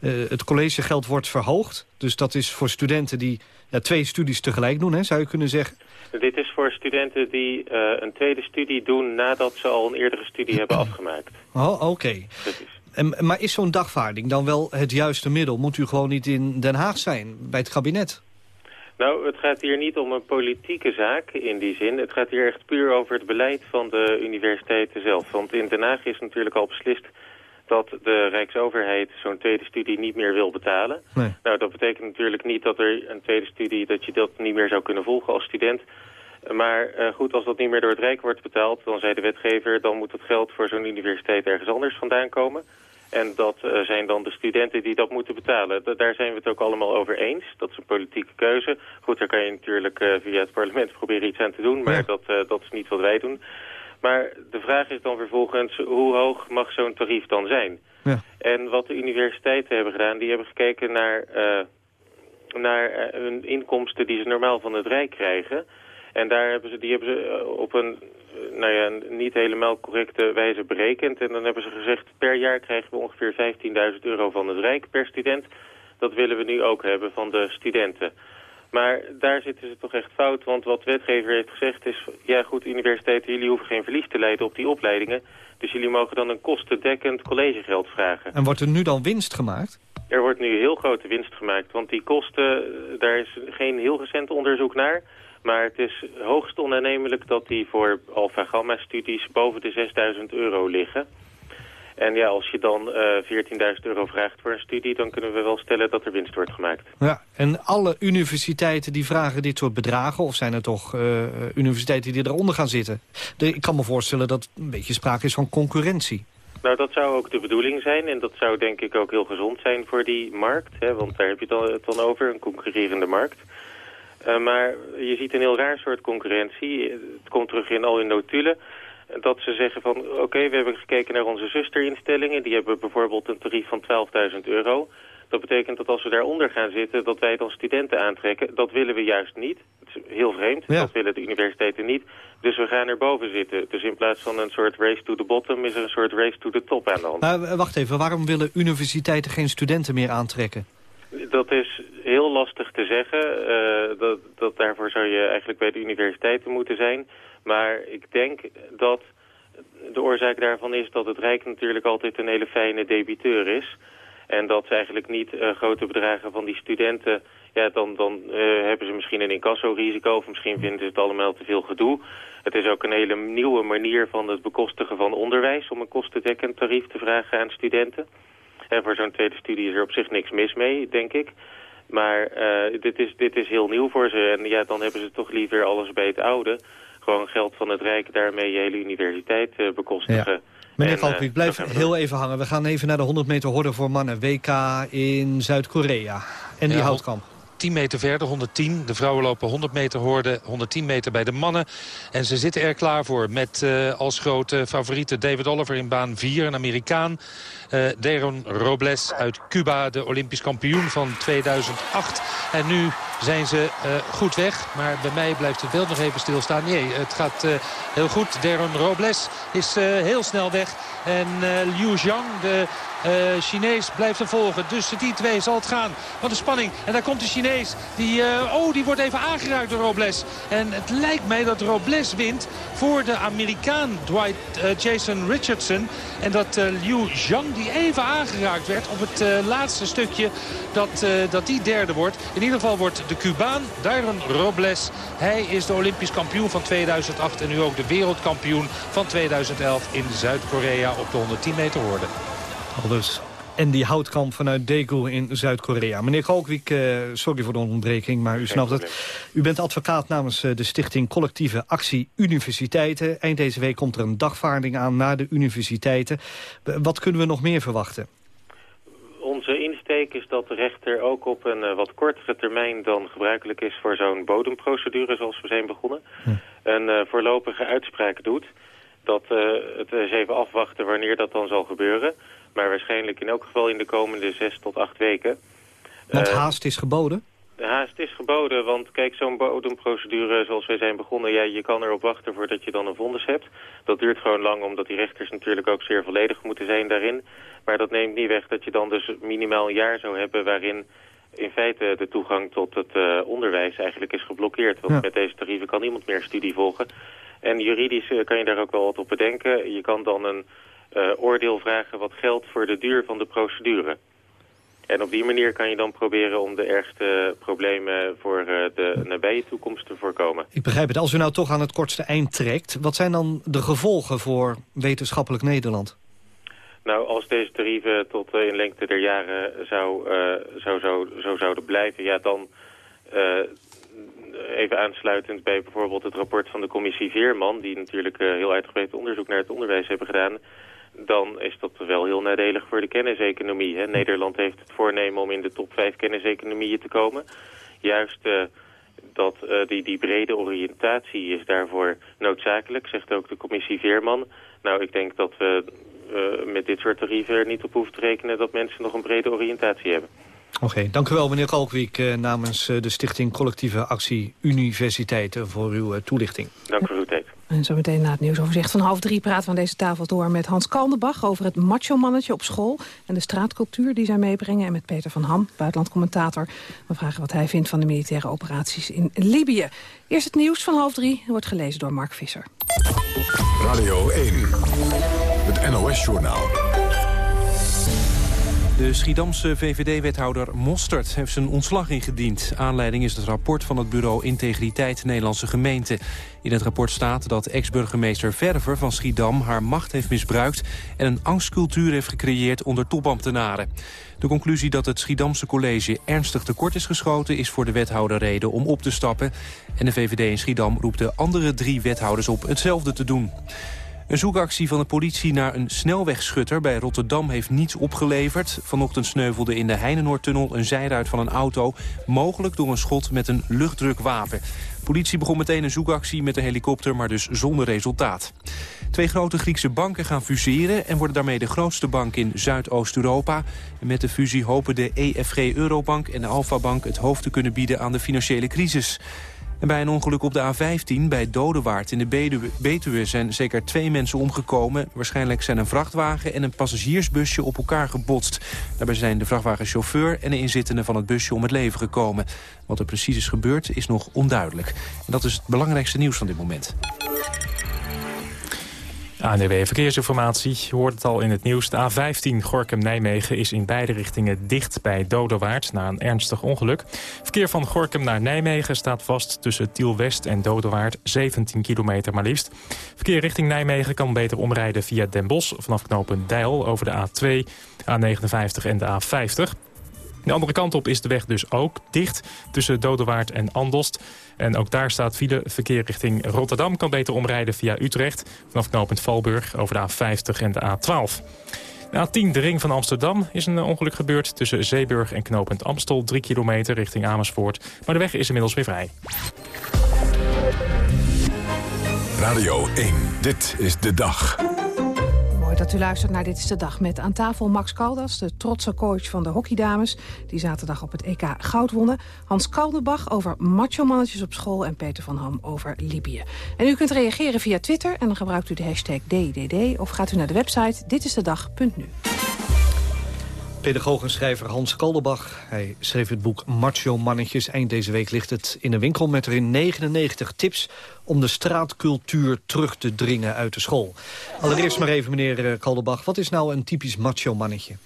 het collegegeld wordt verhoogd. Dus dat is voor studenten die ja, twee studies tegelijk doen, hè, zou je kunnen zeggen. Dit is voor studenten die uh, een tweede studie doen nadat ze al een eerdere studie hebben afgemaakt. Oh, oké. Okay. Maar is zo'n dagvaarding dan wel het juiste middel? Moet u gewoon niet in Den Haag zijn, bij het kabinet? Nou, het gaat hier niet om een politieke zaak in die zin. Het gaat hier echt puur over het beleid van de universiteiten zelf. Want in Den Haag is natuurlijk al beslist dat de Rijksoverheid zo'n tweede studie niet meer wil betalen. Nee. Nou, dat betekent natuurlijk niet dat er een tweede studie, dat je dat niet meer zou kunnen volgen als student. Maar uh, goed, als dat niet meer door het Rijk wordt betaald, dan zei de wetgever, dan moet het geld voor zo'n universiteit ergens anders vandaan komen. En dat uh, zijn dan de studenten die dat moeten betalen. Da daar zijn we het ook allemaal over eens. Dat is een politieke keuze. Goed, daar kan je natuurlijk uh, via het parlement proberen iets aan te doen, maar ja. dat, dat is niet wat wij doen. Maar de vraag is dan vervolgens, hoe hoog mag zo'n tarief dan zijn? Ja. En wat de universiteiten hebben gedaan, die hebben gekeken naar, uh, naar uh, hun inkomsten die ze normaal van het Rijk krijgen. En daar hebben ze, die hebben ze eh, op een nou ja, niet helemaal correcte wijze berekend. En dan hebben ze gezegd, per jaar krijgen we ongeveer 15.000 euro van het Rijk per student. Dat willen we nu ook hebben van de studenten. Maar daar zitten ze toch echt fout, want wat de wetgever heeft gezegd is... ja goed, universiteiten, jullie hoeven geen verlies te leiden op die opleidingen... dus jullie mogen dan een kostendekkend collegegeld vragen. En wordt er nu dan winst gemaakt? Er wordt nu heel grote winst gemaakt, want die kosten, daar is geen heel recent onderzoek naar... maar het is hoogst onaannemelijk dat die voor alpha-gamma-studies boven de 6000 euro liggen... En ja, als je dan uh, eh, 14.000 euro vraagt voor een studie... dan kunnen we wel stellen dat er winst wordt gemaakt. Ja, en alle universiteiten die vragen dit soort bedragen... of zijn er toch uh, universiteiten die eronder gaan zitten? De, ik kan me voorstellen dat een beetje sprake is van concurrentie. Nou, dat zou ook de bedoeling zijn. En dat zou denk ik ook heel gezond zijn voor die markt. Hè, want daar heb je het dan over, een concurrerende markt. Uh, maar je ziet een heel raar soort concurrentie. Het komt terug in al hun notulen. Dat ze zeggen van, oké, we hebben gekeken naar onze zusterinstellingen. Die hebben bijvoorbeeld een tarief van 12.000 euro. Dat betekent dat als we daaronder gaan zitten, dat wij dan studenten aantrekken. Dat willen we juist niet. Het is heel vreemd. Dat willen de universiteiten niet. Dus we gaan erboven zitten. Dus in plaats van een soort race to the bottom is er een soort race to the top aan de hand. Maar wacht even, waarom willen universiteiten geen studenten meer aantrekken? Dat is heel lastig te zeggen. Uh, dat, dat daarvoor zou je eigenlijk bij de universiteiten moeten zijn. Maar ik denk dat de oorzaak daarvan is dat het Rijk natuurlijk altijd een hele fijne debiteur is. En dat ze eigenlijk niet uh, grote bedragen van die studenten... Ja, dan, dan uh, hebben ze misschien een incasso-risico of misschien vinden ze het allemaal te veel gedoe. Het is ook een hele nieuwe manier van het bekostigen van onderwijs... om een kostendekkend tarief te vragen aan studenten. En voor zo'n tweede studie is er op zich niks mis mee, denk ik. Maar uh, dit, is, dit is heel nieuw voor ze. En ja, dan hebben ze toch liever alles bij het oude. Gewoon geld van het Rijk daarmee je hele universiteit uh, bekostigen. Ja. Meneer Valkwiek, uh, blijf heel even hangen. We gaan even naar de 100 meter horde voor mannen. WK in Zuid-Korea. En die ja, houtkamp. 10 meter verder, 110. De vrouwen lopen 100 meter hoorde, 110 meter bij de mannen. En ze zitten er klaar voor met uh, als grote favoriete David Oliver in baan 4, een Amerikaan. Uh, Deron Robles uit Cuba, de Olympisch kampioen van 2008. En nu zijn ze uh, goed weg. Maar bij mij blijft het beeld nog even stilstaan. Nee, het gaat heel goed. Deron Robles is heel snel weg. En Liu Zhang, de uh, Chinees blijft er volgen. Dus die twee zal het gaan. Wat een spanning. En daar komt de Chinees. Die, uh, oh, die wordt even aangeraakt door Robles. En het lijkt mij dat Robles wint voor de Amerikaan Dwight, uh, Jason Richardson. En dat Liu Zhang, die even aangeraakt werd op het laatste stukje, dat, dat die derde wordt. In ieder geval wordt de Cubaan, Dyron Robles, hij is de Olympisch kampioen van 2008 en nu ook de wereldkampioen van 2011 in Zuid-Korea op de 110 meter hoorde. Al dus en die houtkamp vanuit Daegu in Zuid-Korea. Meneer Kalkwiek, uh, sorry voor de onderbreking, maar u snapt het. U bent advocaat namens uh, de stichting Collectieve Actie Universiteiten. Eind deze week komt er een dagvaarding aan naar de universiteiten. Wat kunnen we nog meer verwachten? Onze insteek is dat de rechter ook op een uh, wat kortere termijn dan gebruikelijk is voor zo'n bodemprocedure zoals we zijn begonnen. Hm. Een voorlopige uitspraak doet. Dat het eens even afwachten wanneer dat dan zal gebeuren. Maar waarschijnlijk in elk geval in de komende zes tot acht weken. Want uh, haast is geboden? De haast is geboden, want kijk, zo'n bodemprocedure zoals wij zijn begonnen... Ja, je kan erop wachten voordat je dan een vonnis hebt. Dat duurt gewoon lang, omdat die rechters natuurlijk ook zeer volledig moeten zijn daarin. Maar dat neemt niet weg dat je dan dus minimaal een jaar zou hebben... waarin in feite de toegang tot het uh, onderwijs eigenlijk is geblokkeerd. Want ja. met deze tarieven kan niemand meer studie volgen. En juridisch uh, kan je daar ook wel wat op bedenken. Je kan dan een oordeel vragen wat geldt voor de duur van de procedure. En op die manier kan je dan proberen om de ergste problemen voor uh, de nabije toekomst te voorkomen. Ik begrijp het. Als u nou toch aan het kortste eind trekt... wat zijn dan de gevolgen voor wetenschappelijk Nederland? Nou, als deze tarieven tot uh, in lengte der jaren zou, zou, zou, zo zouden blijven... ja, dan even aansluitend bij bijvoorbeeld het rapport van de commissie Veerman... die natuurlijk heel uitgebreid onderzoek naar het onderwijs hebben gedaan dan is dat wel heel nadelig voor de kenniseconomie. Hè. Nederland heeft het voornemen om in de top 5 kenniseconomieën te komen. Juist uh, dat uh, die, die brede oriëntatie is daarvoor noodzakelijk, zegt ook de commissie Veerman. Nou, ik denk dat we uh, met dit soort tarieven er niet op hoeven te rekenen dat mensen nog een brede oriëntatie hebben. Oké, okay, dank u wel meneer Kalkwiek namens de Stichting Collectieve Actie Universiteiten voor uw toelichting. Dank voor uw tijd. En zo meteen na het nieuwsoverzicht van half drie praten we aan deze tafel door met Hans Kaldenbach over het macho-mannetje op school en de straatcultuur die zij meebrengen. En met Peter van Ham, buitenlandcommentator. We vragen wat hij vindt van de militaire operaties in Libië. Eerst het nieuws van half drie wordt gelezen door Mark Visser. Radio 1, het NOS-journaal. De Schiedamse VVD-wethouder Mostert heeft zijn ontslag ingediend. Aanleiding is het rapport van het bureau Integriteit Nederlandse Gemeente. In het rapport staat dat ex-burgemeester Verver van Schiedam... haar macht heeft misbruikt en een angstcultuur heeft gecreëerd onder topambtenaren. De conclusie dat het Schiedamse college ernstig tekort is geschoten... is voor de wethouder reden om op te stappen. En de VVD in Schiedam roept de andere drie wethouders op hetzelfde te doen. Een zoekactie van de politie naar een snelwegschutter bij Rotterdam heeft niets opgeleverd. Vanochtend sneuvelde in de Heinenoordtunnel een zijruit van een auto... mogelijk door een schot met een luchtdrukwapen. Politie begon meteen een zoekactie met een helikopter, maar dus zonder resultaat. Twee grote Griekse banken gaan fuseren en worden daarmee de grootste bank in Zuidoost-Europa. Met de fusie hopen de EFG Eurobank en de Alpha Bank het hoofd te kunnen bieden aan de financiële crisis. Bij een ongeluk op de A15 bij Dodewaard in de Betuwe zijn zeker twee mensen omgekomen. Waarschijnlijk zijn een vrachtwagen en een passagiersbusje op elkaar gebotst. Daarbij zijn de vrachtwagenchauffeur en de inzittenden van het busje om het leven gekomen. Wat er precies is gebeurd is nog onduidelijk. En dat is het belangrijkste nieuws van dit moment. ANWB Verkeersinformatie. Je hoort het al in het nieuws. De A15 Gorkum-Nijmegen is in beide richtingen dicht bij Dodewaard... na een ernstig ongeluk. Verkeer van Gorkum naar Nijmegen staat vast tussen Tiel-West en Dodewaard. 17 kilometer maar liefst. Verkeer richting Nijmegen kan beter omrijden via Den Bosch... vanaf knooppunt Deil over de A2, A59 en de A50. De andere kant op is de weg dus ook dicht tussen Dodewaard en Andost. En ook daar staat file. Verkeer richting Rotterdam kan beter omrijden via Utrecht... vanaf knooppunt Valburg over de A50 en de A12. De A10, de ring van Amsterdam, is een ongeluk gebeurd... tussen Zeeburg en knooppunt Amstel, 3 kilometer richting Amersfoort. Maar de weg is inmiddels weer vrij. Radio 1, dit is de dag dat u luistert naar Dit is de Dag met aan tafel Max Caldas... de trotse coach van de hockeydames, die zaterdag op het EK goud wonnen. Hans Kaldenbach over macho-mannetjes op school... en Peter van Ham over Libië. En u kunt reageren via Twitter en dan gebruikt u de hashtag DDD... of gaat u naar de website ditistedag.nu. Pedagoog en schrijver Hans Kalderbach. Hij schreef het boek Macho Mannetjes. Eind deze week ligt het in de winkel met erin 99 tips... om de straatcultuur terug te dringen uit de school. Allereerst maar even, meneer eh, Kalderbach. Wat is nou een typisch macho mannetje?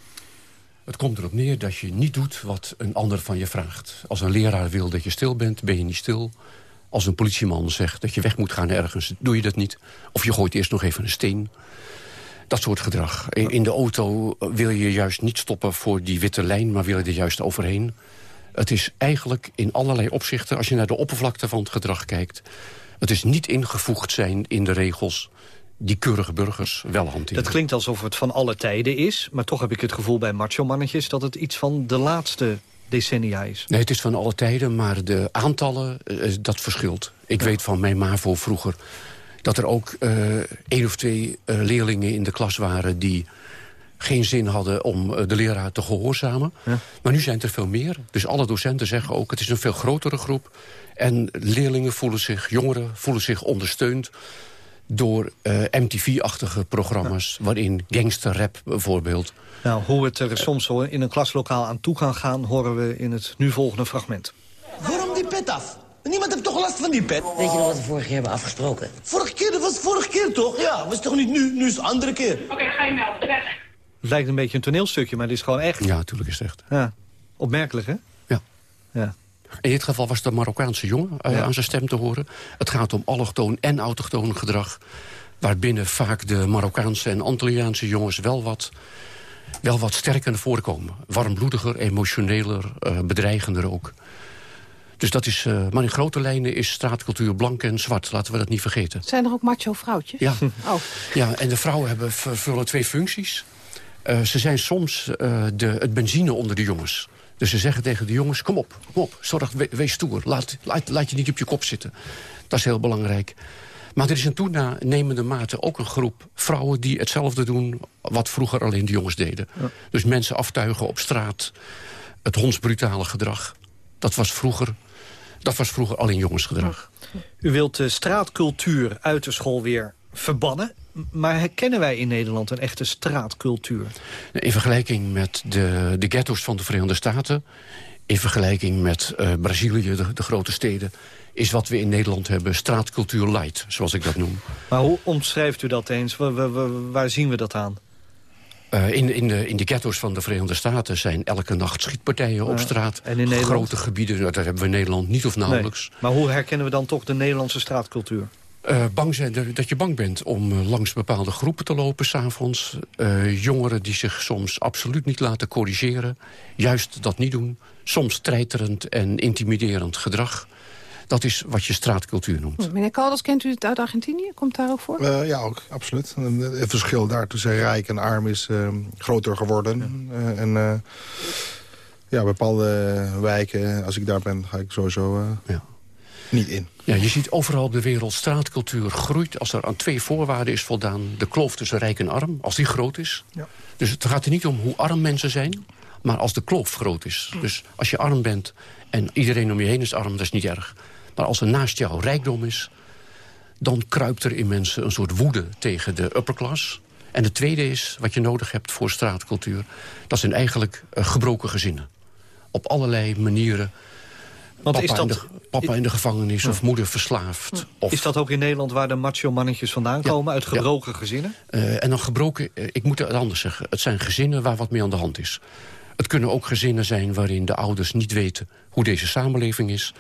Het komt erop neer dat je niet doet wat een ander van je vraagt. Als een leraar wil dat je stil bent, ben je niet stil. Als een politieman zegt dat je weg moet gaan ergens, doe je dat niet. Of je gooit eerst nog even een steen... Dat soort gedrag. In de auto wil je juist niet stoppen voor die witte lijn... maar wil je er juist overheen. Het is eigenlijk in allerlei opzichten... als je naar de oppervlakte van het gedrag kijkt... het is niet ingevoegd zijn in de regels die keurige burgers wel hanteren. Dat klinkt alsof het van alle tijden is... maar toch heb ik het gevoel bij macho-mannetjes... dat het iets van de laatste decennia is. Nee, het is van alle tijden, maar de aantallen, eh, dat verschilt. Ik weet van mijn MAVO vroeger dat er ook uh, één of twee uh, leerlingen in de klas waren... die geen zin hadden om uh, de leraar te gehoorzamen. Ja. Maar nu zijn er veel meer. Dus alle docenten zeggen ook, het is een veel grotere groep. En leerlingen voelen zich, jongeren voelen zich ondersteund door MTV-achtige programma's... Ja. waarin gangsterrap bijvoorbeeld... Nou, hoe het er soms in een klaslokaal aan toe kan gaan... horen we in het nu volgende fragment. Waarom die pet af? Niemand heeft toch last van die pet? Weet je nog wat we vorige keer hebben afgesproken? Vorige keer, dat was vorige keer toch? Ja, was toch niet nu? Nu is het andere keer. Oké, okay, ga je melden. Weg. Het lijkt een beetje een toneelstukje, maar het is gewoon echt. Ja, natuurlijk is het echt. Ja. Opmerkelijk, hè? Ja. ja. In dit geval was de Marokkaanse jongen uh, ja. aan zijn stem te horen. Het gaat om allochtoon en autochtoon gedrag. Waarbinnen vaak de Marokkaanse en Antilliaanse jongens wel wat, wel wat sterker voorkomen. Warmbloediger, emotioneler, uh, bedreigender ook. Dus dat is, uh, maar in grote lijnen is straatcultuur blank en zwart. Laten we dat niet vergeten. Zijn er ook macho vrouwtjes? Ja, oh. ja en de vrouwen hebben, vervullen twee functies. Uh, ze zijn soms uh, de, het benzine onder de jongens. Dus ze zeggen tegen de jongens, kom op, kom op, zorg, we, wees stoer. Laat, laat, laat je niet op je kop zitten. Dat is heel belangrijk. Maar er is in toenemende mate ook een groep vrouwen... die hetzelfde doen wat vroeger alleen de jongens deden. Ja. Dus mensen aftuigen op straat. Het hondsbrutale gedrag. Dat was vroeger, dat was vroeger alleen jongensgedrag. U wilt de straatcultuur uit de school weer verbannen. Maar herkennen wij in Nederland een echte straatcultuur? In vergelijking met de, de ghetto's van de Verenigde Staten... in vergelijking met uh, Brazilië, de, de grote steden is wat we in Nederland hebben straatcultuur light, zoals ik dat noem. Maar hoe omschrijft u dat eens? Waar, waar, waar zien we dat aan? Uh, in, in, de, in de ghetto's van de Verenigde Staten zijn elke nacht schietpartijen op straat. En in Nederland? Grote gebieden, nou, dat hebben we in Nederland niet of nauwelijks. Nee. Maar hoe herkennen we dan toch de Nederlandse straatcultuur? Uh, bang zijn, dat je bang bent om uh, langs bepaalde groepen te lopen s'avonds. Uh, jongeren die zich soms absoluut niet laten corrigeren. Juist dat niet doen. Soms treiterend en intimiderend gedrag. Dat is wat je straatcultuur noemt. Meneer Caldas, kent u het uit Argentinië? Komt daar ook voor? Uh, ja, ook, absoluut. Het verschil daar tussen rijk en arm is uh, groter geworden. Ja. Uh, en ja, bepaalde wijken, als ik daar ben, ga ik sowieso ja. niet in. Ja, je ziet overal op de wereld straatcultuur groeit... als er aan twee voorwaarden is voldaan. De kloof tussen rijk en arm, als die groot is. Ja. Dus het gaat er niet om hoe arm mensen zijn... maar als de kloof groot is. Dus als je arm bent en iedereen om je heen is arm, dat is niet erg. Maar als er naast jou rijkdom is... dan kruipt er in mensen een soort woede tegen de upperclass. En de tweede is, wat je nodig hebt voor straatcultuur... dat zijn eigenlijk uh, gebroken gezinnen. Op allerlei manieren want papa, is dat, in de, papa in de gevangenis of moeder verslaafd. Of, is dat ook in Nederland waar de macho-mannetjes vandaan komen? Uit gebroken gezinnen? Uh, en dan gebroken, uh, ik moet het anders zeggen. Het zijn gezinnen waar wat mee aan de hand is. Het kunnen ook gezinnen zijn waarin de ouders niet weten... hoe deze samenleving is.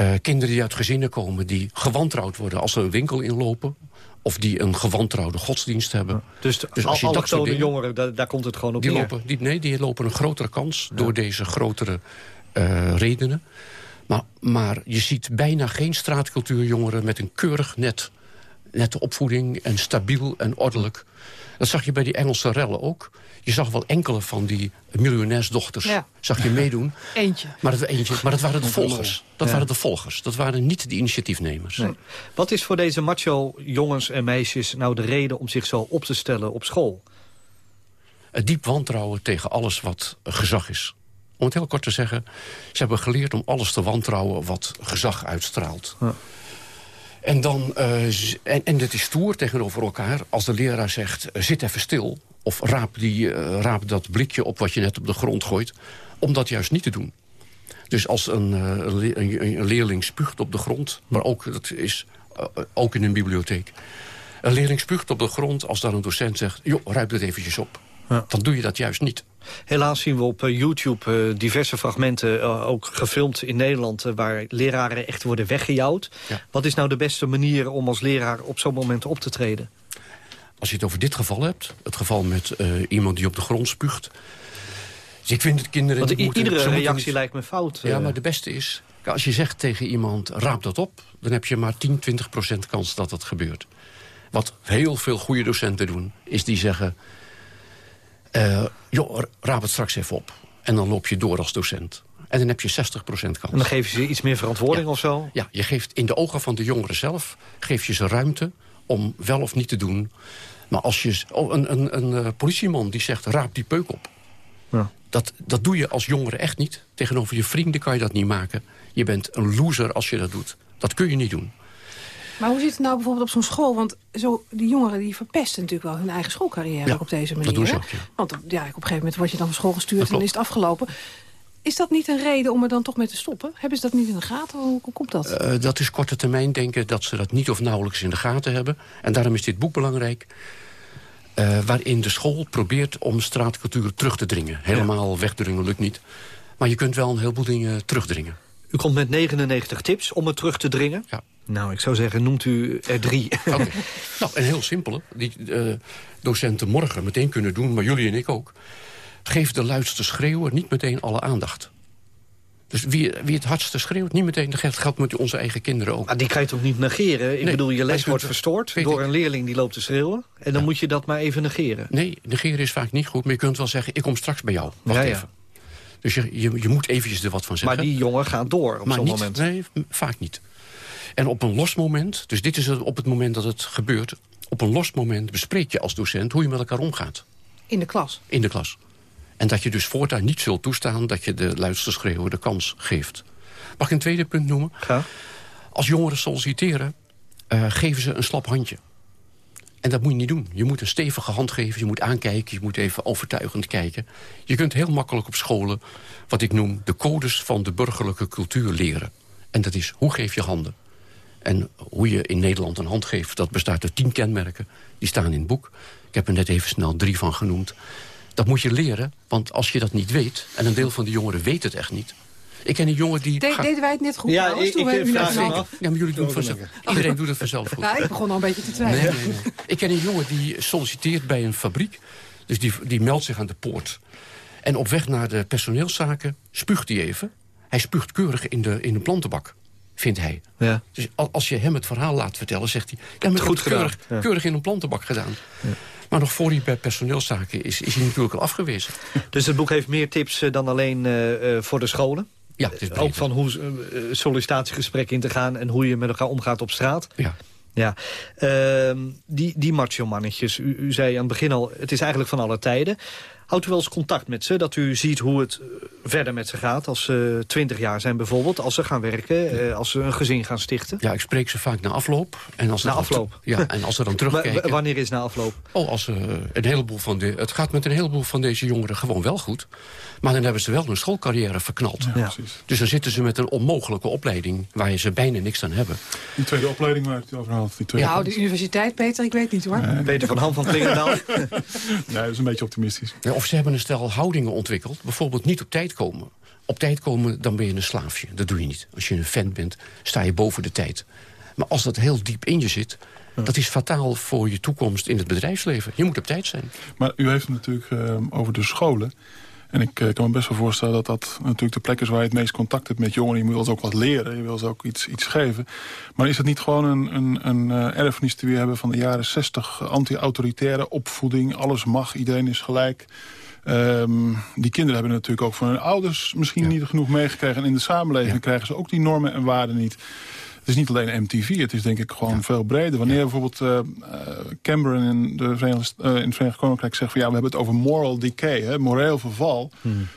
Uh, kinderen die uit gezinnen komen die gewantrouwd worden... als ze een winkel inlopen of die een gewantrouwde godsdienst hebben. Dus, de, dus als je dat soort dingen, jongeren, daar, daar, komt het gewoon op die neer. Lopen, die, nee, die lopen een grotere kans ja. door deze grotere uh, redenen. Maar, maar je ziet bijna geen straatcultuurjongeren met een keurig net, nette opvoeding... en stabiel en ordelijk. Dat zag je bij die Engelse rellen ook. Je zag wel enkele van die miljonairsdochters ja. zag je meedoen. Eentje. Maar dat, eentje, maar dat waren de volgers. Dat ja. waren de volgers. Dat waren niet de initiatiefnemers. Nee. Wat is voor deze macho jongens en meisjes nou de reden om zich zo op te stellen op school? Het diep wantrouwen tegen alles wat gezag is. Om het heel kort te zeggen, ze hebben geleerd om alles te wantrouwen wat gezag uitstraalt. Ja. En, dan, uh, en, en dit is stoer tegenover elkaar. Als de leraar zegt, zit even stil. Of raap, die, uh, raap dat blikje op wat je net op de grond gooit. Om dat juist niet te doen. Dus als een, een, een, leerling spuugt op de grond... maar ook, dat is ook in een bibliotheek... een leerling spuugt op de grond als dan een docent zegt... joh, ruip dat eventjes op. Ja. Dan doe je dat juist niet. Helaas zien we op YouTube diverse fragmenten, ook gefilmd in Nederland... waar leraren echt worden weggejouwd. Ja. Wat is nou de beste manier om als leraar op zo'n moment op te treden? Als je het over dit geval hebt, het geval met uh, iemand die op de grond spuugt... Dus ik vind dat kinderen... Want moeten, iedere reactie lijkt me fout. Ja, maar de beste is... Als je zegt tegen iemand, raap dat op... dan heb je maar 10, 20 procent kans dat dat gebeurt. Wat heel veel goede docenten doen, is die zeggen... Uh, joh, raap het straks even op. En dan loop je door als docent. En dan heb je 60% kans. En dan geef je ze iets meer verantwoording ja. of zo? Ja, je geeft in de ogen van de jongeren zelf... geef je ze ruimte om wel of niet te doen. Maar als je... Oh, een, een, een, een politieman die zegt, raap die peuk op. Ja. Dat, dat doe je als jongere echt niet. Tegenover je vrienden kan je dat niet maken. Je bent een loser als je dat doet. Dat kun je niet doen. Maar hoe zit het nou bijvoorbeeld op zo'n school? Want zo, die jongeren die verpesten natuurlijk wel hun eigen schoolcarrière ja, op deze manier. dat doen ze ook, ja. Want ja, op een gegeven moment word je dan van school gestuurd en dan is het afgelopen. Is dat niet een reden om er dan toch mee te stoppen? Hebben ze dat niet in de gaten? Hoe, hoe komt dat? Uh, dat is korte termijn denken dat ze dat niet of nauwelijks in de gaten hebben. En daarom is dit boek belangrijk. Uh, waarin de school probeert om straatcultuur terug te dringen. Helemaal ja. wegdringen lukt niet. Maar je kunt wel een heleboel dingen terugdringen. U komt met 99 tips om het terug te dringen? Ja. Nou, ik zou zeggen, noemt u er drie. Okay. nou, een heel simpele. Die uh, docenten morgen meteen kunnen doen, maar jullie en ik ook. Geef de luidste schreeuwer niet meteen alle aandacht. Dus wie, wie het hardste schreeuwt, niet meteen. Dat geldt met onze eigen kinderen ook. Maar die kan je toch niet negeren? Ik nee, bedoel, je les wordt verstoord door een leerling die loopt te schreeuwen. En dan ja. moet je dat maar even negeren. Nee, negeren is vaak niet goed. Maar je kunt wel zeggen, ik kom straks bij jou. Wacht ja, ja. even. Dus je, je, je, moet eventjes er wat van zeggen. Maar die jongen gaat door op zo'n moment. Nee, vaak niet. En op een los moment, dus dit is het op het moment dat het gebeurt... op een los moment bespreek je als docent hoe je met elkaar omgaat. In de klas? In de klas. En dat je dus voortaan niet zult toestaan dat je de luidste schreeuwer de kans geeft. Mag ik een tweede punt noemen? Ga. Als jongeren solliciteren, uh, geven ze een slap handje. En dat moet je niet doen. Je moet een stevige hand geven, je moet aankijken... je moet even overtuigend kijken. Je kunt heel makkelijk op scholen wat ik noem... de codes van de burgerlijke cultuur leren. En dat is, hoe geef je handen? En hoe je in Nederland een hand geeft, dat bestaat uit tien kenmerken. Die staan in het boek. Ik heb er net even snel drie van genoemd. Dat moet je leren, want als je dat niet weet... en een deel van de jongeren weet het echt niet... Ik ken een jongen die... De, Deden wij het net goed? Ja, ik, ik, ik vraag af. Ja, maar jullie doen het vanzelf. Iedereen doet het vanzelf goed. Ja, ik begon al een beetje te twijfelen. Nee, nee, nee. Ik ken een jongen die solliciteert bij een fabriek. Dus die, die meldt zich aan de poort. En op weg naar de personeelszaken spuugt hij even. Hij spuugt keurig in de, in de plantenbak. Vindt hij. Ja. Dus als je hem het verhaal laat vertellen, zegt hij... Ja, maar goed het keurig, gedaan. Ja. keurig in een plantenbak gedaan. Maar nog voor hij bij personeelszaken is, is hij natuurlijk al afgewezen. Dus het boek heeft meer tips eh, dan alleen eh, eh, voor de scholen? Ja, het is Ook van hoe uh, sollicitatiegesprekken in te gaan... en hoe je met elkaar omgaat op straat? Ja. Ja, Ehm, die, die macho-mannetjes, u, u zei aan het begin al... het is eigenlijk van alle tijden. Houdt u wel eens contact met ze? Dat u ziet hoe het eh, verder met ze gaat als ze twintig jaar zijn bijvoorbeeld. Als ze gaan werken, eh, als ze een gezin gaan stichten. Ja, ik spreek ze vaak na afloop. En als ze Na dan- afloop? Ja, en als ze dan terugkijken... wanneer is na afloop? Oh, als, eh, een heleboel van de, het gaat met een heleboel van deze jongeren gewoon wel goed. Maar dan hebben ze wel hun schoolcarrière verknald. Dus dan zitten ze met een onmogelijke opleiding... waar je ze bijna niks aan hebben. Die tweede opleiding waar ik het over had. Die tweede Nou, de universiteit, Peter, ik weet niet hoor. Peter van Ham van Klingendaal. nee, dat is een beetje optimistisch. Ja, of ze hebben een stel houdingen ontwikkeld. Bijvoorbeeld niet op tijd komen. Op tijd komen, dan ben je een slaafje. Dat doe je niet. Als je een fan bent, sta je boven de tijd. Maar als dat heel diep in je zit... dat is fataal voor je toekomst in het bedrijfsleven. Je moet op tijd zijn. Maar u heeft het natuurlijk eh, over de scholen. En ik eh, kan me best wel voorstellen dat dat natuurlijk de plek is... waar je het meest contact hebt met jongeren. Je wil ze ook wat leren, je wil ze ook iets, iets geven. Maar is het niet gewoon een, een, een eh, erfenis die we hebben van de jaren 60? Anti-autoritaire opvoeding, alles mag, iedereen is gelijk... Ehm, die kinderen hebben natuurlijk ook van hun ouders misschien niet genoeg meegekregen. En in de samenleving krijgen ze ook die normen en waarden niet. Het is niet alleen MTV, het is denk ik gewoon veel breder. Wanneer bijvoorbeeld eh, eh, Cameron in, de Verenigd, eh, in het Verenigd Koninkrijk zegt... van ja, we hebben het over moral decay, hè, moreel verval...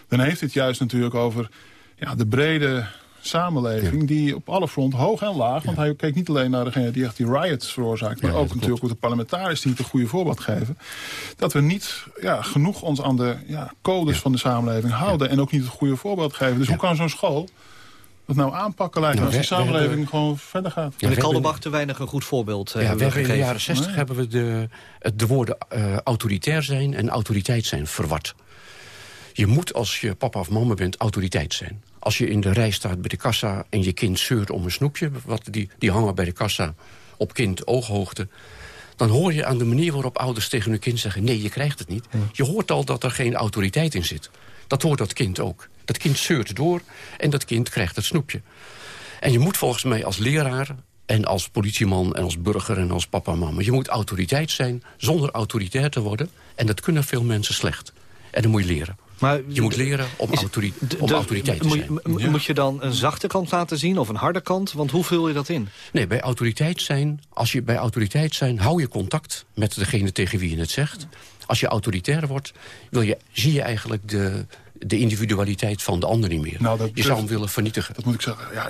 dan heeft het juist natuurlijk over ja, de brede samenleving... die op alle fronten, hoog en laag... want hij keek niet alleen naar degene die echt die riots veroorzaakt... maar Ja, ook natuurlijk ook de parlementariërs die het een goede voorbeeld geven... dat we niet ja, genoeg ons aan de ja, codes van de samenleving houden... en ook niet het goede voorbeeld geven. Dus hoe kan zo'n school dat nou aanpakken lijkt Nou, als we samenleving hebben- gewoon verder gaat? en de Kaldenbach te weinig een goed voorbeeld eh, Ja, we hebben hebben in de jaren 60 hebben we de, het- de woorden eh, autoritair zijn en autoriteit zijn verward. Je moet als je papa of mama bent autoriteit zijn. Als je in de rij staat bij de kassa en je kind zeurt om een snoepje... Wat die, die hangen bij de kassa op kind ooghoogte... dan hoor je aan de manier waarop ouders tegen hun kind zeggen... nee, je krijgt het niet. Je hoort al dat er geen autoriteit in zit. Dat hoort dat kind ook. Dat kind zeurt door en dat kind krijgt het snoepje. En je moet volgens mij als leraar en als politieman en als burger en als papa en mama... je moet autoriteit zijn zonder autoritair te worden. En dat kunnen veel mensen slecht. En dan moet je leren. Maar je moet leren om, autori om De- autoriteit te moet, zijn. je- m- Moet je dan een zachte kant laten zien of een harde kant? Want hoe vul je dat in? Nee, bij autoriteit zijn, als je bij autoriteit zijn, hou je contact met degene tegen wie je het zegt. Als je autoritair wordt, wil je, zie je eigenlijk de, de individualiteit van de ander niet meer. Nou, dat je zou hem willen vernietigen. Dat moet ik zeggen. Ja,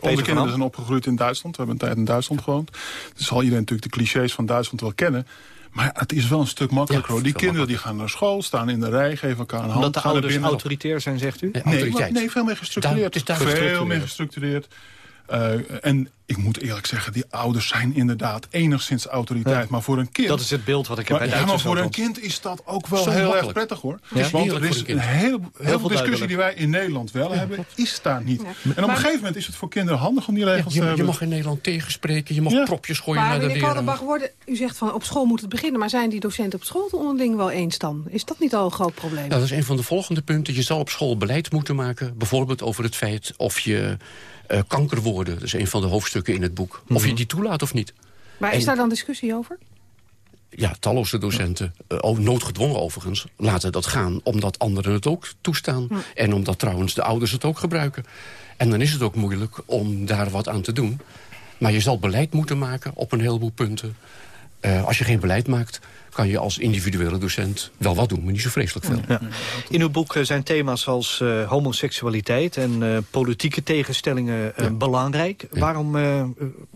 onze kinderen zijn opgegroeid in Duitsland. We hebben een tijd in Duitsland gewoond. Dus zal iedereen natuurlijk de clichés van Duitsland wel kennen. Maar het is wel een stuk makkelijker. die kinderen die gaan naar school, staan in de rij, geven elkaar een hand. Omdat de ouders autoritair zijn, zegt u? Nee, maar- nee, veel meer gestructureerd. Het is daar veel gestructureerd. meer gestructureerd. Eh, en ik moet eerlijk zeggen, die ouders zijn inderdaad enigszins autoriteit. Ja. Maar voor een kind... Dat is het beeld wat ik heb maar, bij ja, maar voor een kind is dat ook wel Zo heel erg prettig hoor. Het is Want er is een heel, heel, veel discussie die wij in Nederland wel hebben, is daar niet. En op een gegeven moment is het voor kinderen handig om die Ja, regels te je, je hebben. mag in Nederland tegenspreken, je mag Ja. propjes gooien Maar naar de leraar. Kaldenbach, worden, u zegt van op school moet het beginnen... maar zijn die docenten op school het onderling wel eens dan? Is dat niet al een groot probleem? Ja, dat is een van de volgende punten. Je zal op school beleid moeten maken. Bijvoorbeeld over het feit of je eh, kankerwoorden... dat is een van de hoofdstukken in het boek. Of je die toelaat of niet. maar is daar dan discussie over? Ja, talloze docenten, eh, ook noodgedwongen overigens, laten dat gaan... omdat anderen het ook toestaan. En omdat trouwens de ouders het ook gebruiken. En dan is het ook moeilijk om daar wat aan te doen. Maar je zal beleid moeten maken op een heleboel punten. Eh, als je geen beleid maakt, kan je als individuele docent wel wat doen... maar niet zo vreselijk veel. Ja. In uw boek eh, zijn thema's als eh, homoseksualiteit en eh, politieke tegenstellingen eh, belangrijk. Waarom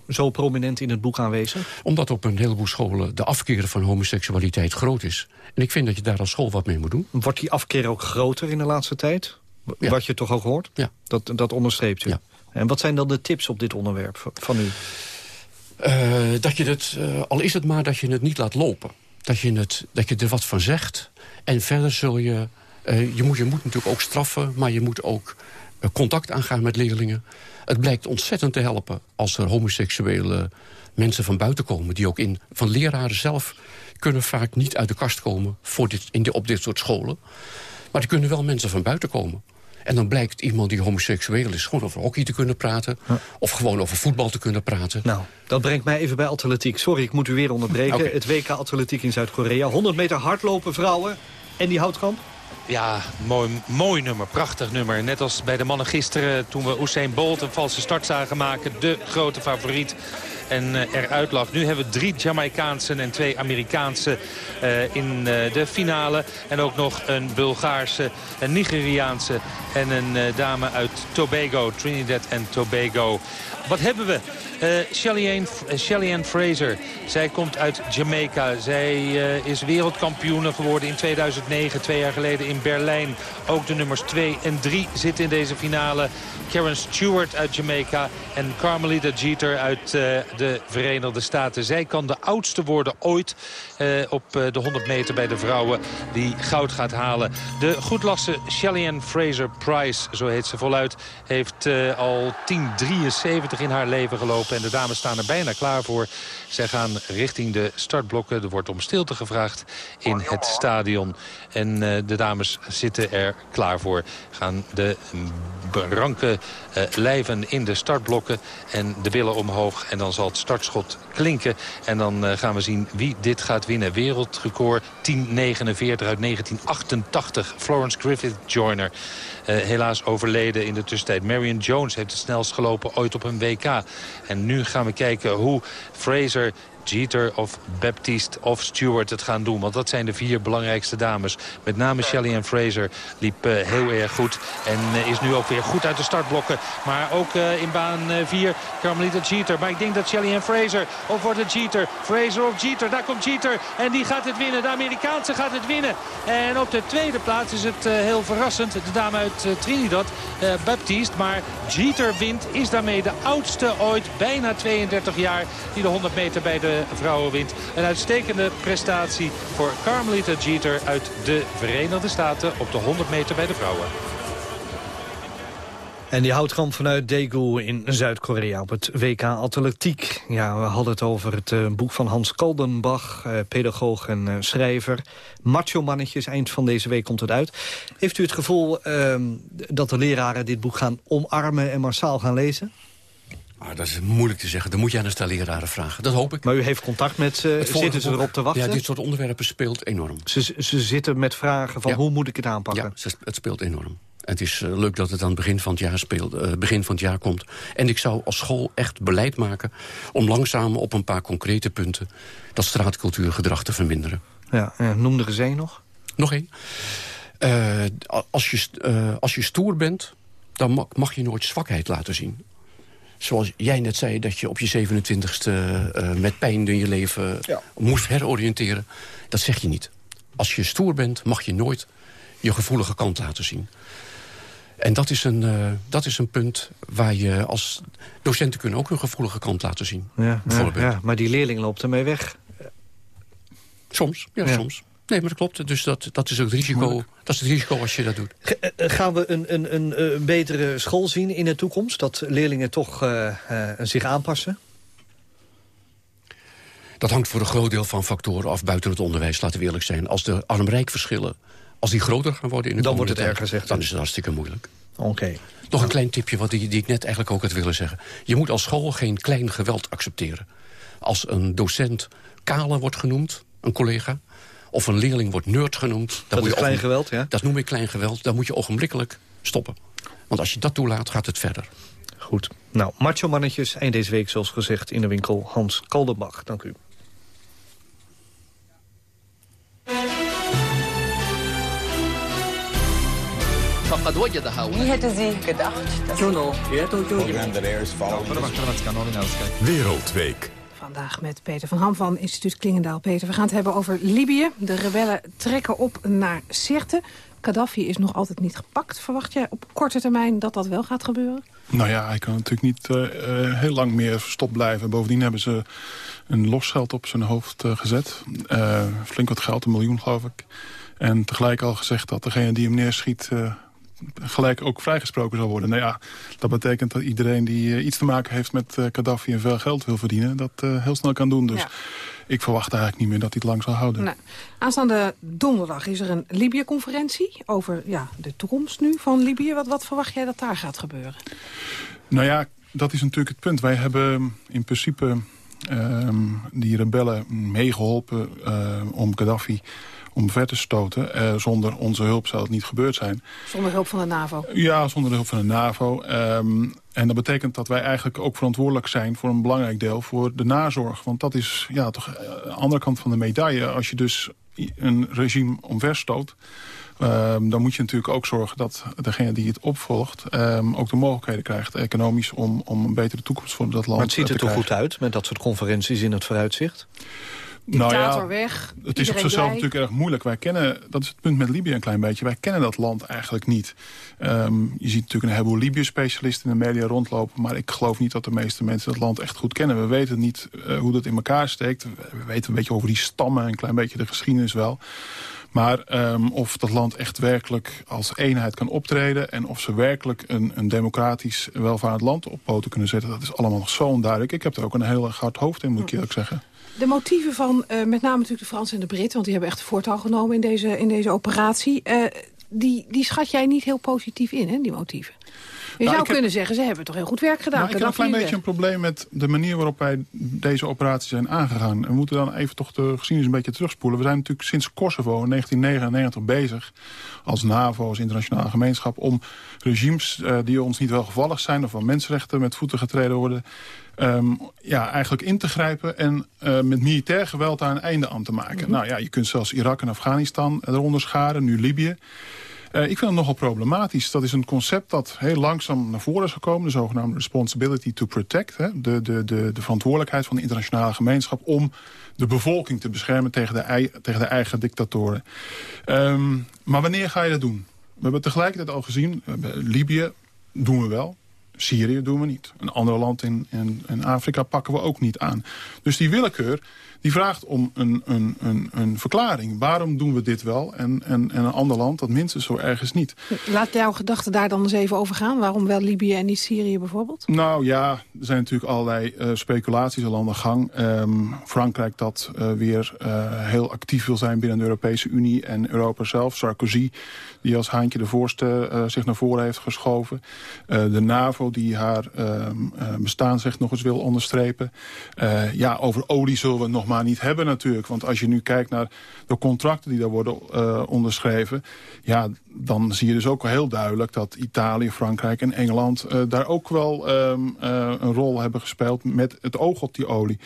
zo prominent in het boek aanwezig? Omdat op een heleboel scholen de afkeer van homoseksualiteit groot is. En ik vind dat je daar als school wat mee moet doen. Wordt die afkeer ook groter in de laatste tijd? Wat je toch ook hoort? Ja. Dat, dat onderstreept u. Ja. En wat zijn dan de tips op dit onderwerp van u? Eh, dat je het, eh, al is het maar dat je het niet laat lopen. Dat je, het, dat je er wat van zegt. En verder zul je... eh, je, moet, je moet natuurlijk ook straffen, maar je moet ook contact aangaan met leerlingen. Het blijkt ontzettend te helpen als er homoseksuele mensen van buiten komen... die ook in, van leraren zelf kunnen vaak niet uit de kast komen voor dit, in de, op dit soort scholen. Maar er kunnen wel mensen van buiten komen. En dan blijkt iemand die homoseksueel is... gewoon over hockey te kunnen praten. Of gewoon over voetbal te kunnen praten. Nou, dat brengt mij even bij atletiek. Sorry, ik moet u weer onderbreken. Het WK Atletiek in Zuid-Korea. 100 meter hardlopen vrouwen. En die houtkamp? Ja, mooi, mooi nummer, prachtig nummer. Net als bij de mannen gisteren toen we Usain Bolt een valse start zagen maken. De grote favoriet en uh, eruit lag. Nu hebben we drie Jamaicaanse en twee Amerikaanse uh, in uh, de finale. En ook nog een Bulgaarse, een Nigeriaanse en een dame uit Tobago, Trinidad en Tobago. Wat hebben we? Uh, Shelly Fraser. Zij komt uit Jamaica. Zij uh, is wereldkampioene geworden in 2009, twee jaar geleden in Berlijn. Ook de nummers 2 en 3 zitten in deze finale. Karen Stewart uit Jamaica en Carmelita Jeter uit de Verenigde Staten. Zij kan de oudste worden ooit op de 100 meter bij de vrouwen die goud gaat halen. De goedlasse Shelly Fraser Price, zo heet ze voluit, heeft al 10.73 in haar leven gelopen. En de dames staan er bijna klaar voor. Zij gaan richting de startblokken. Er wordt om stilte gevraagd in het stadion. En uh, de dames zitten er klaar voor. Gaan de ranke uh, lijven in de startblokken en de billen omhoog. En dan zal het startschot klinken. En dan uh, gaan we zien wie dit gaat winnen. Wereldrecord 1049 uit 1988. Florence Griffith Joyner. Uh, helaas overleden in de tussentijd. Marion Jones heeft het snelst gelopen ooit op een WK. En nu gaan we kijken hoe Fraser Jeter of Baptiste of Stewart het gaan doen. Want dat zijn de vier belangrijkste dames. Met name Shelley en Fraser liep uh, heel erg goed. En uh, is nu ook weer goed uit de startblokken. Maar ook uh, in baan 4 Carmelita Jeter. Maar ik denk dat Shelley en Fraser of wordt het Jeter. Fraser of Jeter. Daar komt Jeter. En die gaat het winnen. De Amerikaanse gaat het winnen. En op de tweede plaats is het heel verrassend. De dame uit Trinidad, Baptiste. Maar Jeter wint. Is daarmee de oudste ooit. Bijna 32 jaar. Die de 100 meter bij de vrouwen wint. Een uitstekende prestatie voor Carmelita Jeter uit de Verenigde Staten op de 100 meter bij de vrouwen. En die houtkamp vanuit Daegu in Zuid-Korea op het WK Atletiek. Ja, we hadden het over het uh, boek van Hans Kaldenbach, uh, pedagoog en schrijver. Macho Mannetjes, eind van deze week komt het uit. Heeft u het gevoel dat de leraren dit boek gaan omarmen en massaal gaan lezen? Maar dat is moeilijk te zeggen. Dan moet je aan de leraren vragen. Dat hoop ik. Maar u heeft contact met ze. Zitten ze erop te wachten? Ja, dit soort onderwerpen speelt enorm. Ze, ze zitten met vragen van Ja. hoe moet ik het aanpakken? Ja, het speelt enorm. En het is eh, leuk dat het aan het begin van het, jaar speelt, eh, begin van het jaar komt. En ik zou als school echt beleid maken... om langzaam op een paar concrete punten... dat straatcultuurgedrag te verminderen. Ja, noem er eens één nog. Nog één. Eh, als, je, eh, als je stoer bent, dan mag, mag je nooit zwakheid laten zien. Zoals jij net zei, dat je op je 27ste eh, met pijn in je leven moest heroriënteren. Dat zeg je niet. Als je stoer bent, mag je nooit je gevoelige kant laten zien. En dat is een, eh, dat is een punt waar je als... Docenten kunnen ook hun gevoelige kant laten zien. Ja, ja, ja, maar die leerling loopt ermee weg. Soms, ja, Ja. soms. Nee, maar dat klopt. Dus dat, dat is ook het risico. Dat is het risico als je dat doet. Ge- eh, Gaan we een, een, een, eh, een betere school zien in de toekomst? Dat leerlingen toch eh, eh, zich aanpassen? Dat hangt voor een groot deel van factoren af buiten het onderwijs, laten we eerlijk zijn. Als de arm-rijk verschillen, als die groter gaan worden in de Dan wordt het erger, zegt. Dan is het hartstikke moeilijk. Oké. Nog een klein tipje wat die, die ik net eigenlijk ook had willen zeggen. Je moet als school geen klein geweld accepteren. Als een docent kale wordt genoemd, een collega of een leerling wordt nerd genoemd... Dan Dat moet is je klein ogen- geweld, ja? Dat noem ik klein geweld. Dan moet je ogenblikkelijk stoppen. Want als je dat toelaat, gaat het verder. Goed. Nou, macho mannetjes. Eind deze week, zoals gezegd, in de winkel Hans Kaldenbach. Dank u. فقد وجد هؤلاء Wie hätte sie gedacht? Juno. Wereldweek. Vandaag met Peter van Ham van instituut Klingendaal. Peter, we gaan het hebben over Libië. De rebellen trekken op naar Sirte. Gaddafi is nog altijd niet gepakt. Verwacht jij op korte termijn dat dat wel gaat gebeuren? Nou ja, hij kan natuurlijk niet eh, eh, heel lang meer verstopt blijven. Bovendien hebben ze een losgeld op zijn hoofd eh, gezet. Flink wat geld, een miljoen geloof ik. En tegelijk al gezegd dat degene die hem neerschiet... gelijk ook vrijgesproken zal worden. Nou ja, dat betekent dat iedereen die eh, iets te maken heeft met eh, Gaddafi... en veel geld wil verdienen, dat eh, heel snel kan doen. Dus ik verwacht eigenlijk niet meer dat hij het lang zal houden. Nou, aanstaande donderdag is er een Libië-conferentie over ja, de toekomst nu van Libië. Wat, wat verwacht jij dat daar gaat gebeuren? Nou ja, dat is natuurlijk het punt. Wij hebben in principe ehm, die rebellen meegeholpen om Gaddafi omver te stoten. Uh, zonder onze hulp zou het niet gebeurd zijn. Zonder hulp van de NAVO? Ja, zonder de hulp van de NAVO. Um, en dat betekent dat wij eigenlijk ook verantwoordelijk zijn... voor een belangrijk deel voor de nazorg. Want dat is ja, toch de andere kant van de medaille. Als je dus een regime omverstoot... Um, dan moet je natuurlijk ook zorgen dat degene die het opvolgt... Um, ook de mogelijkheden krijgt, economisch, om, om een betere toekomst voor dat land te Maar het ziet er toch goed uit met dat soort conferenties in het vooruitzicht? Dictator nou ja, weg. Het is op zichzelf natuurlijk erg moeilijk. Wij kennen, dat is het punt met Libië een klein beetje. Wij kennen dat land eigenlijk niet. Um, je ziet natuurlijk een heleboel Libië-specialisten in de media rondlopen. Maar ik geloof niet dat de meeste mensen dat land echt goed kennen. We weten niet uh, hoe dat in elkaar steekt. We weten een beetje over die stammen, een klein beetje de geschiedenis wel. Maar um, of dat land echt werkelijk als eenheid kan optreden... en of ze werkelijk een, een democratisch welvarend land op poten kunnen zetten... dat is allemaal nog zo onduidelijk. Ik heb er ook een heel hard hoofd in, moet ik eerlijk zeggen. De motieven van uh, met name natuurlijk de Fransen en de Britten... want die hebben echt voortouw genomen in deze, in deze operatie... Uh, die, die schat jij niet heel positief in, hè, die motieven? Je nou, zou kunnen heb... zeggen, ze hebben toch heel goed werk gedaan. Nou, ik heb een klein beetje een probleem met de manier waarop wij deze operatie zijn aangegaan. We moeten dan even toch de geschiedenis een beetje terugspoelen. We zijn natuurlijk sinds Kosovo in 1999 bezig als NAVO, als internationale gemeenschap... om regimes uh, die ons niet welgevallig zijn of van mensenrechten met voeten getreden worden... Um, ja, eigenlijk in te grijpen en uh, met militair geweld daar een einde aan te maken. Mm -hmm. Nou ja, je kunt zelfs Irak en Afghanistan eronder scharen, nu Libië. Uh, ik vind het nogal problematisch. Dat is een concept dat heel langzaam naar voren is gekomen. De zogenaamde responsibility to protect. Hè? De, de, de, de verantwoordelijkheid van de internationale gemeenschap... om de bevolking te beschermen tegen de, tegen de eigen dictatoren. Um, maar wanneer ga je dat doen? We hebben tegelijkertijd al gezien, Libië doen we wel. Syrië doen we niet. Een ander land in, in, in Afrika pakken we ook niet aan. Dus die willekeur die vraagt om een, een, een, een verklaring. Waarom doen we dit wel en, en, en een ander land dat minstens zo ergens niet? Laat jouw gedachten daar dan eens even over gaan. Waarom wel Libië en niet Syrië bijvoorbeeld? Nou ja, er zijn natuurlijk allerlei uh, speculaties al aan de gang. Um, Frankrijk dat uh, weer uh, heel actief wil zijn binnen de Europese Unie en Europa zelf. Sarkozy die als haantje de voorste zich naar voren heeft geschoven. de NAVO die haar bestaansrecht nog eens wil onderstrepen. ja, over olie zullen we nog maar niet hebben natuurlijk. Want als je nu kijkt naar de contracten die daar worden uh, onderschreven... ja, dan zie je dus ook heel duidelijk dat Italië, Frankrijk en Engeland... Uh, daar ook wel um, uh, een rol hebben gespeeld met het oog op die olie.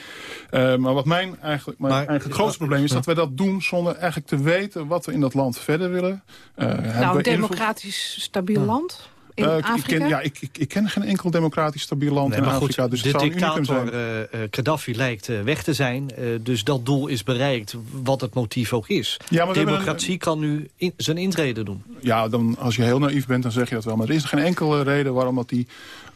Uh, maar wat mijn eigenlijk, mijn maar, eigenlijk grootste probleem is dat wij dat doen... zonder eigenlijk te weten wat we in dat land verder willen. nou, een democratisch stabiel ja. land? In uh, ik, ken, ja, ik, ik, ik, ken geen enkel democratisch stabiel land nee, in Afrika. Goed, dus de het zou dictator uh, Gaddafi lijkt uh, weg te zijn. dus dat doel is bereikt, wat het motief ook is. Ja, maar Democratie een, kan nu in, zijn intrede doen. Ja, dan, als je heel naïef bent, dan zeg je dat wel. Maar er is geen enkele reden waarom dat die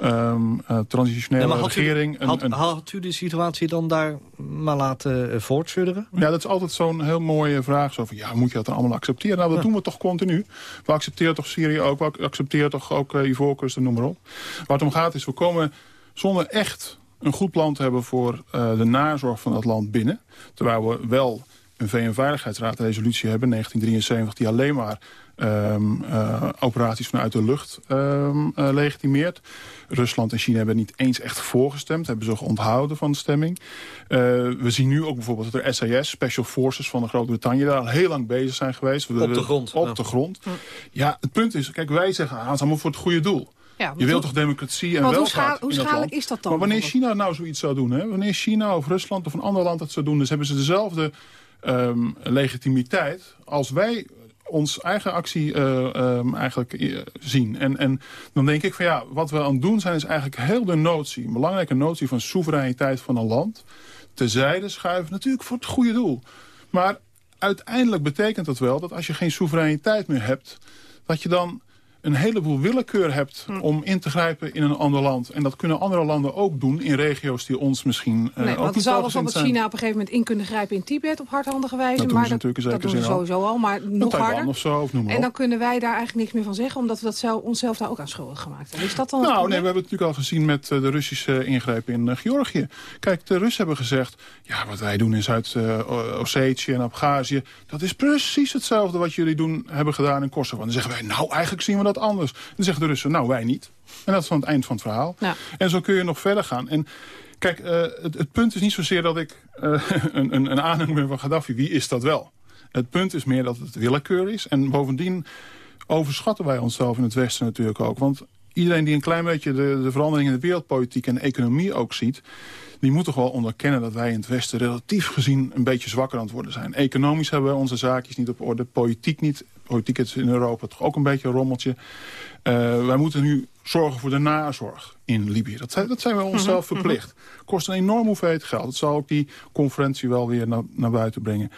um, transitionele nee, regering... U, had, een, had, u de situatie dan daar maar laten voortsudderen? Ja, dat is altijd zo'n heel mooie vraag. Zo van, ja, moet je dat dan allemaal accepteren? Nou, dat ja. doen we toch continu. We accepteren toch Syrië ook, we accepteren toch ook ook Ivoorkust en noem maar op. Waar het om gaat is, we komen zonder echt een goed plan te hebben voor uh, de nazorg van dat land binnen. Terwijl we wel een VN-veiligheidsraad resolutie hebben, 1973, die alleen maar um, uh, operaties vanuit de lucht um, uh, legitimeert. Rusland en China hebben niet eens echt voorgestemd, hebben zich onthouden van de stemming. Uh, we zien nu ook bijvoorbeeld dat er SAS, Special Forces van Groot-Brittannië, daar al heel lang bezig zijn geweest. Op de grond. Op ja. de grond. Ja, het punt is, kijk, wij zeggen, ah, het is allemaal voor het goede doel. Ja, je wilt toch democratie en welvaart hoe, scha hoe schadelijk is dat dan? Maar wanneer China nou zoiets zou doen, hè? wanneer China of Rusland of een ander land dat zou doen... dus hebben ze dezelfde um, legitimiteit als wij ons eigen actie uh, um, eigenlijk uh, zien. En, en dan denk ik van ja, wat we aan het doen zijn is eigenlijk heel de notie, een belangrijke notie van soevereiniteit van een land, terzijde schuiven, natuurlijk voor het goede doel. Maar uiteindelijk betekent dat wel dat als je geen soevereiniteit meer hebt, dat je dan een heleboel willekeur hebt Hm. om in te grijpen in een ander land. En dat kunnen andere landen ook doen in regio's die ons misschien uh, Nee, ook niet zou bijvoorbeeld zijn. China op een gegeven moment in kunnen grijpen in Tibet op hardhandige wijze. Dat doen maar ze dat zekere doen ze sowieso al, maar nog Taiwan harder. of zo, of noem maar En op. dan kunnen wij daar eigenlijk niks meer van zeggen, omdat we dat zelf, onszelf daar ook aan schuldig gemaakt hebben. Is dat dan Nou, nee, we hebben het natuurlijk al gezien met eh, de Russische ingreep in eh, Georgië. Kijk, de Russen hebben gezegd... ja, wat wij doen in Zuid-Ossetië en Abhazie... dat is precies hetzelfde wat jullie doen, hebben gedaan in Kosovo. En dan zeggen wij, nou, eigenlijk zien we dat anders. Dan zeggen de Russen, nou, wij niet. En dat is dan het eind van het verhaal. Ja. En zo kun je nog verder gaan. En kijk, eh, het, het punt is niet zozeer dat ik eh, een, een, een ben van Gaddafi. Wie is dat wel? Het punt is meer dat het willekeur is. En bovendien overschatten wij onszelf in het Westen natuurlijk ook. Want iedereen die een klein beetje de, de verandering in de wereldpolitiek en de economie ook ziet... die moet toch wel onderkennen dat wij in het Westen relatief gezien een beetje zwakker aan het worden zijn. Economisch hebben wij onze zaakjes niet op orde, politiek niet. Politiek is in Europa toch ook een beetje een rommeltje. Uh, wij moeten nu zorgen voor de nazorg in Libië. Dat zijn, dat zijn we onszelf Mhm, verplicht. Kost een enorme hoeveelheid geld. Dat zal ook die conferentie wel weer naar, naar buiten brengen.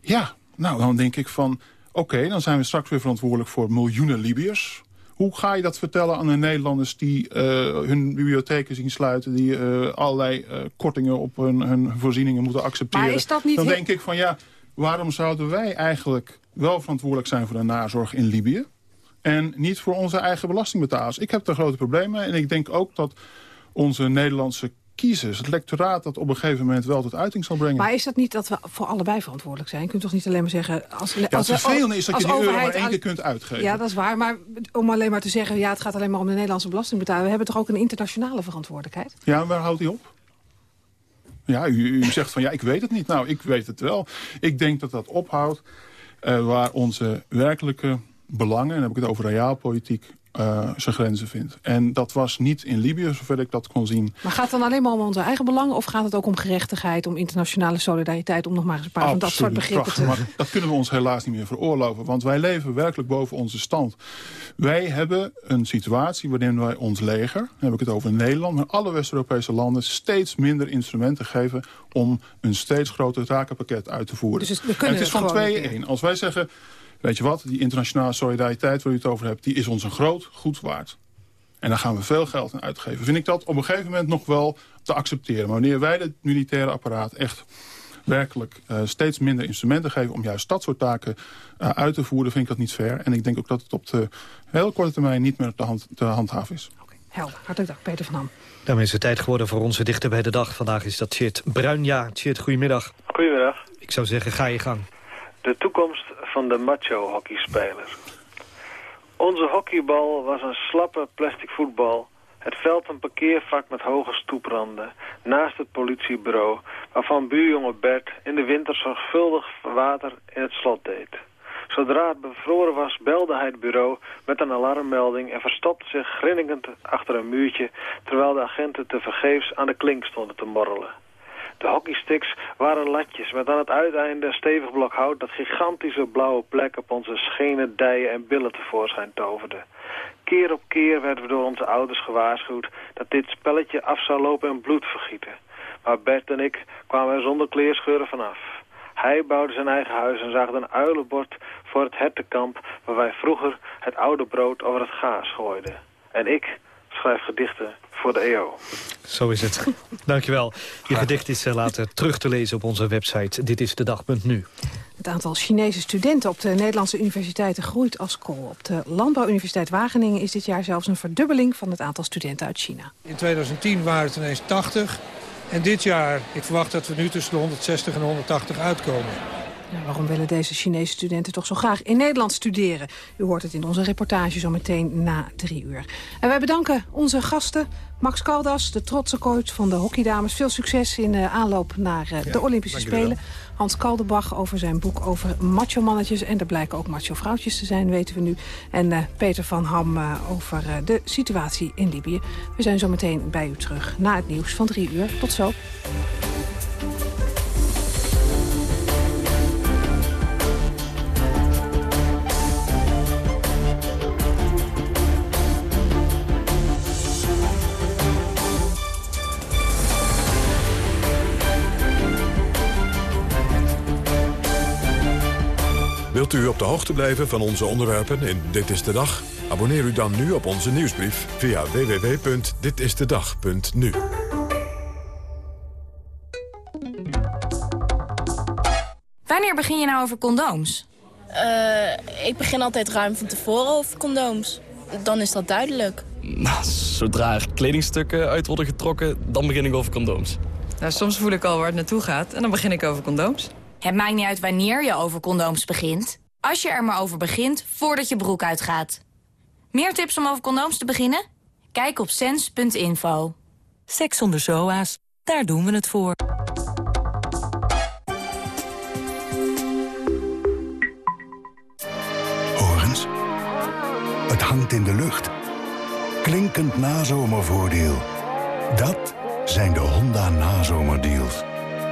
Ja, nou dan denk ik van... oké, dan zijn we straks weer verantwoordelijk voor miljoenen Libiërs. Hoe ga je dat vertellen aan de Nederlanders die uh, hun bibliotheken zien sluiten... die uh, allerlei uh, kortingen op hun, hun, voorzieningen moeten accepteren? Maar is dat niet dan denk ik van ja, waarom zouden wij eigenlijk wel verantwoordelijk zijn voor de nazorg in Libië? En niet voor onze eigen belastingbetalers. Ik heb daar grote problemen mee. En ik denk ook dat onze Nederlandse kiezers, het lectoraat... dat op een gegeven moment wel tot uiting zal brengen. Maar is dat niet dat we voor allebei verantwoordelijk zijn? Je kunt toch niet alleen maar zeggen... Als, Ja, als het vervelende is dat je die euro maar één keer kunt uitgeven. Ja, dat is waar. Maar om alleen maar te zeggen... ja, het gaat alleen maar om de Nederlandse belastingbetaler... we hebben toch ook een internationale verantwoordelijkheid? Ja, waar houdt hij op? Ja, u, u zegt van ja, ik weet het niet. Nou, ik weet het wel. Ik denk dat dat ophoudt waar onze werkelijke belangen... en dan heb ik het over realpolitiek, eh, zijn grenzen vindt. En dat was niet in Libië, zover ik dat kon zien. Maar gaat het dan alleen maar om onze eigen belangen... of gaat het ook om gerechtigheid, om internationale solidariteit... om nog maar eens een paar van dat soort begrippen te... prachtig, Maar dat kunnen we ons helaas niet meer veroorloven. Want wij leven werkelijk boven onze stand. Wij hebben een situatie waarin wij ons leger... dan heb ik het over Nederland... maar alle West-Europese landen steeds minder instrumenten geven... om een steeds groter takenpakket uit te voeren. Dus het- we en kunnen het is het van gewoon 2 een keer. in 1. Als wij zeggen... Weet je wat, die internationale solidariteit waar u het over hebt... die is ons een groot goed waard. En daar gaan we veel geld aan uitgeven. Vind ik dat op een gegeven moment nog wel te accepteren. Maar wanneer wij het militaire apparaat echt werkelijk eh, steeds minder instrumenten geven... om juist dat soort taken eh, uit te voeren, vind ik dat niet fair. En ik denk ook dat het op de heel korte termijn niet meer op de hand, te handhaven is. Helder. Hartelijk dank, Peter van Ham. Daarmee is het tijd geworden voor onze dichter bij de dag. Vandaag is dat Tjeerd Bruinja. Tjeerd, goedemiddag. Goedemiddag. Ik zou zeggen, ga je gang. De toekomst van de macho-hockeyspeler. Onze hockeybal was een slappe plastic voetbal. Het veld een parkeervak met hoge stoepranden. Naast het politiebureau, waarvan buurjongen Bert in de winter zorgvuldig water in het slot deed. Zodra het bevroren was, belde hij het bureau met een alarmmelding... en verstopte zich grinnikend achter een muurtje... terwijl de agenten tevergeefs aan de klink stonden te morrelen. De hockeysticks waren latjes met aan het uiteinde een stevig blok hout... dat gigantische blauwe plek op onze schenen, dijen en billen tevoorschijn toverde. Keer op keer werden we door onze ouders gewaarschuwd... dat dit spelletje af zou lopen in bloed vergieten. Maar Bert en ik kwamen er zonder kleerscheuren vanaf. Hij bouwde zijn eigen huis en zaagde een uilenbord voor het hertenkamp... waar wij vroeger het oude brood over het gaas gooiden. En ik schrijf gedichten voor de EO. Zo is het. Dankjewel. Je gedicht is eh, later terug te lezen op onze website. Dit is de dag.nu. Het aantal Chinese studenten op de Nederlandse universiteiten groeit als kool. Op de Landbouwuniversiteit Wageningen is dit jaar zelfs een verdubbeling van het aantal studenten uit China. In 2010 waren het ineens 80. En dit jaar, ik verwacht dat we nu tussen de 160 en 180 uitkomen. Waarom willen deze Chinese studenten toch zo graag in Nederland studeren? U hoort het in onze reportage zo meteen na drie uur. En wij bedanken onze gasten. Max Caldas, de trotse coach van de hockeydames. Veel succes in de aanloop naar eh, de Olympische Spelen. Hans Kaldenbach over zijn boek over macho-mannetjes. En er blijken ook macho-vrouwtjes te zijn, weten we nu. En eh, Peter van Ham eh, over eh, de situatie in Libië. We zijn zo meteen bij u terug na het nieuws van drie uur. Tot zo. Wilt u op de hoogte blijven van onze onderwerpen in Dit is de Dag? Abonneer u dan nu op onze nieuwsbrief via www.ditistedag.nu. Wanneer begin je nou over condooms? Uh, ik begin altijd ruim van tevoren over condooms. Dan is dat duidelijk. Nou, zodra er kledingstukken uit worden getrokken, dan begin ik over condooms. Nou, soms voel ik al waar het naartoe gaat en dan begin ik over condooms. Het maakt niet uit wanneer je over condooms begint. Als je er maar over begint, voordat je broek uitgaat. Meer tips om over condooms te beginnen? Kijk op sens.info. Seks zonder zoa's, daar doen we het voor. Horens, het hangt in de lucht. Klinkend nazomervoordeel. Dat zijn de Honda nazomerdeals.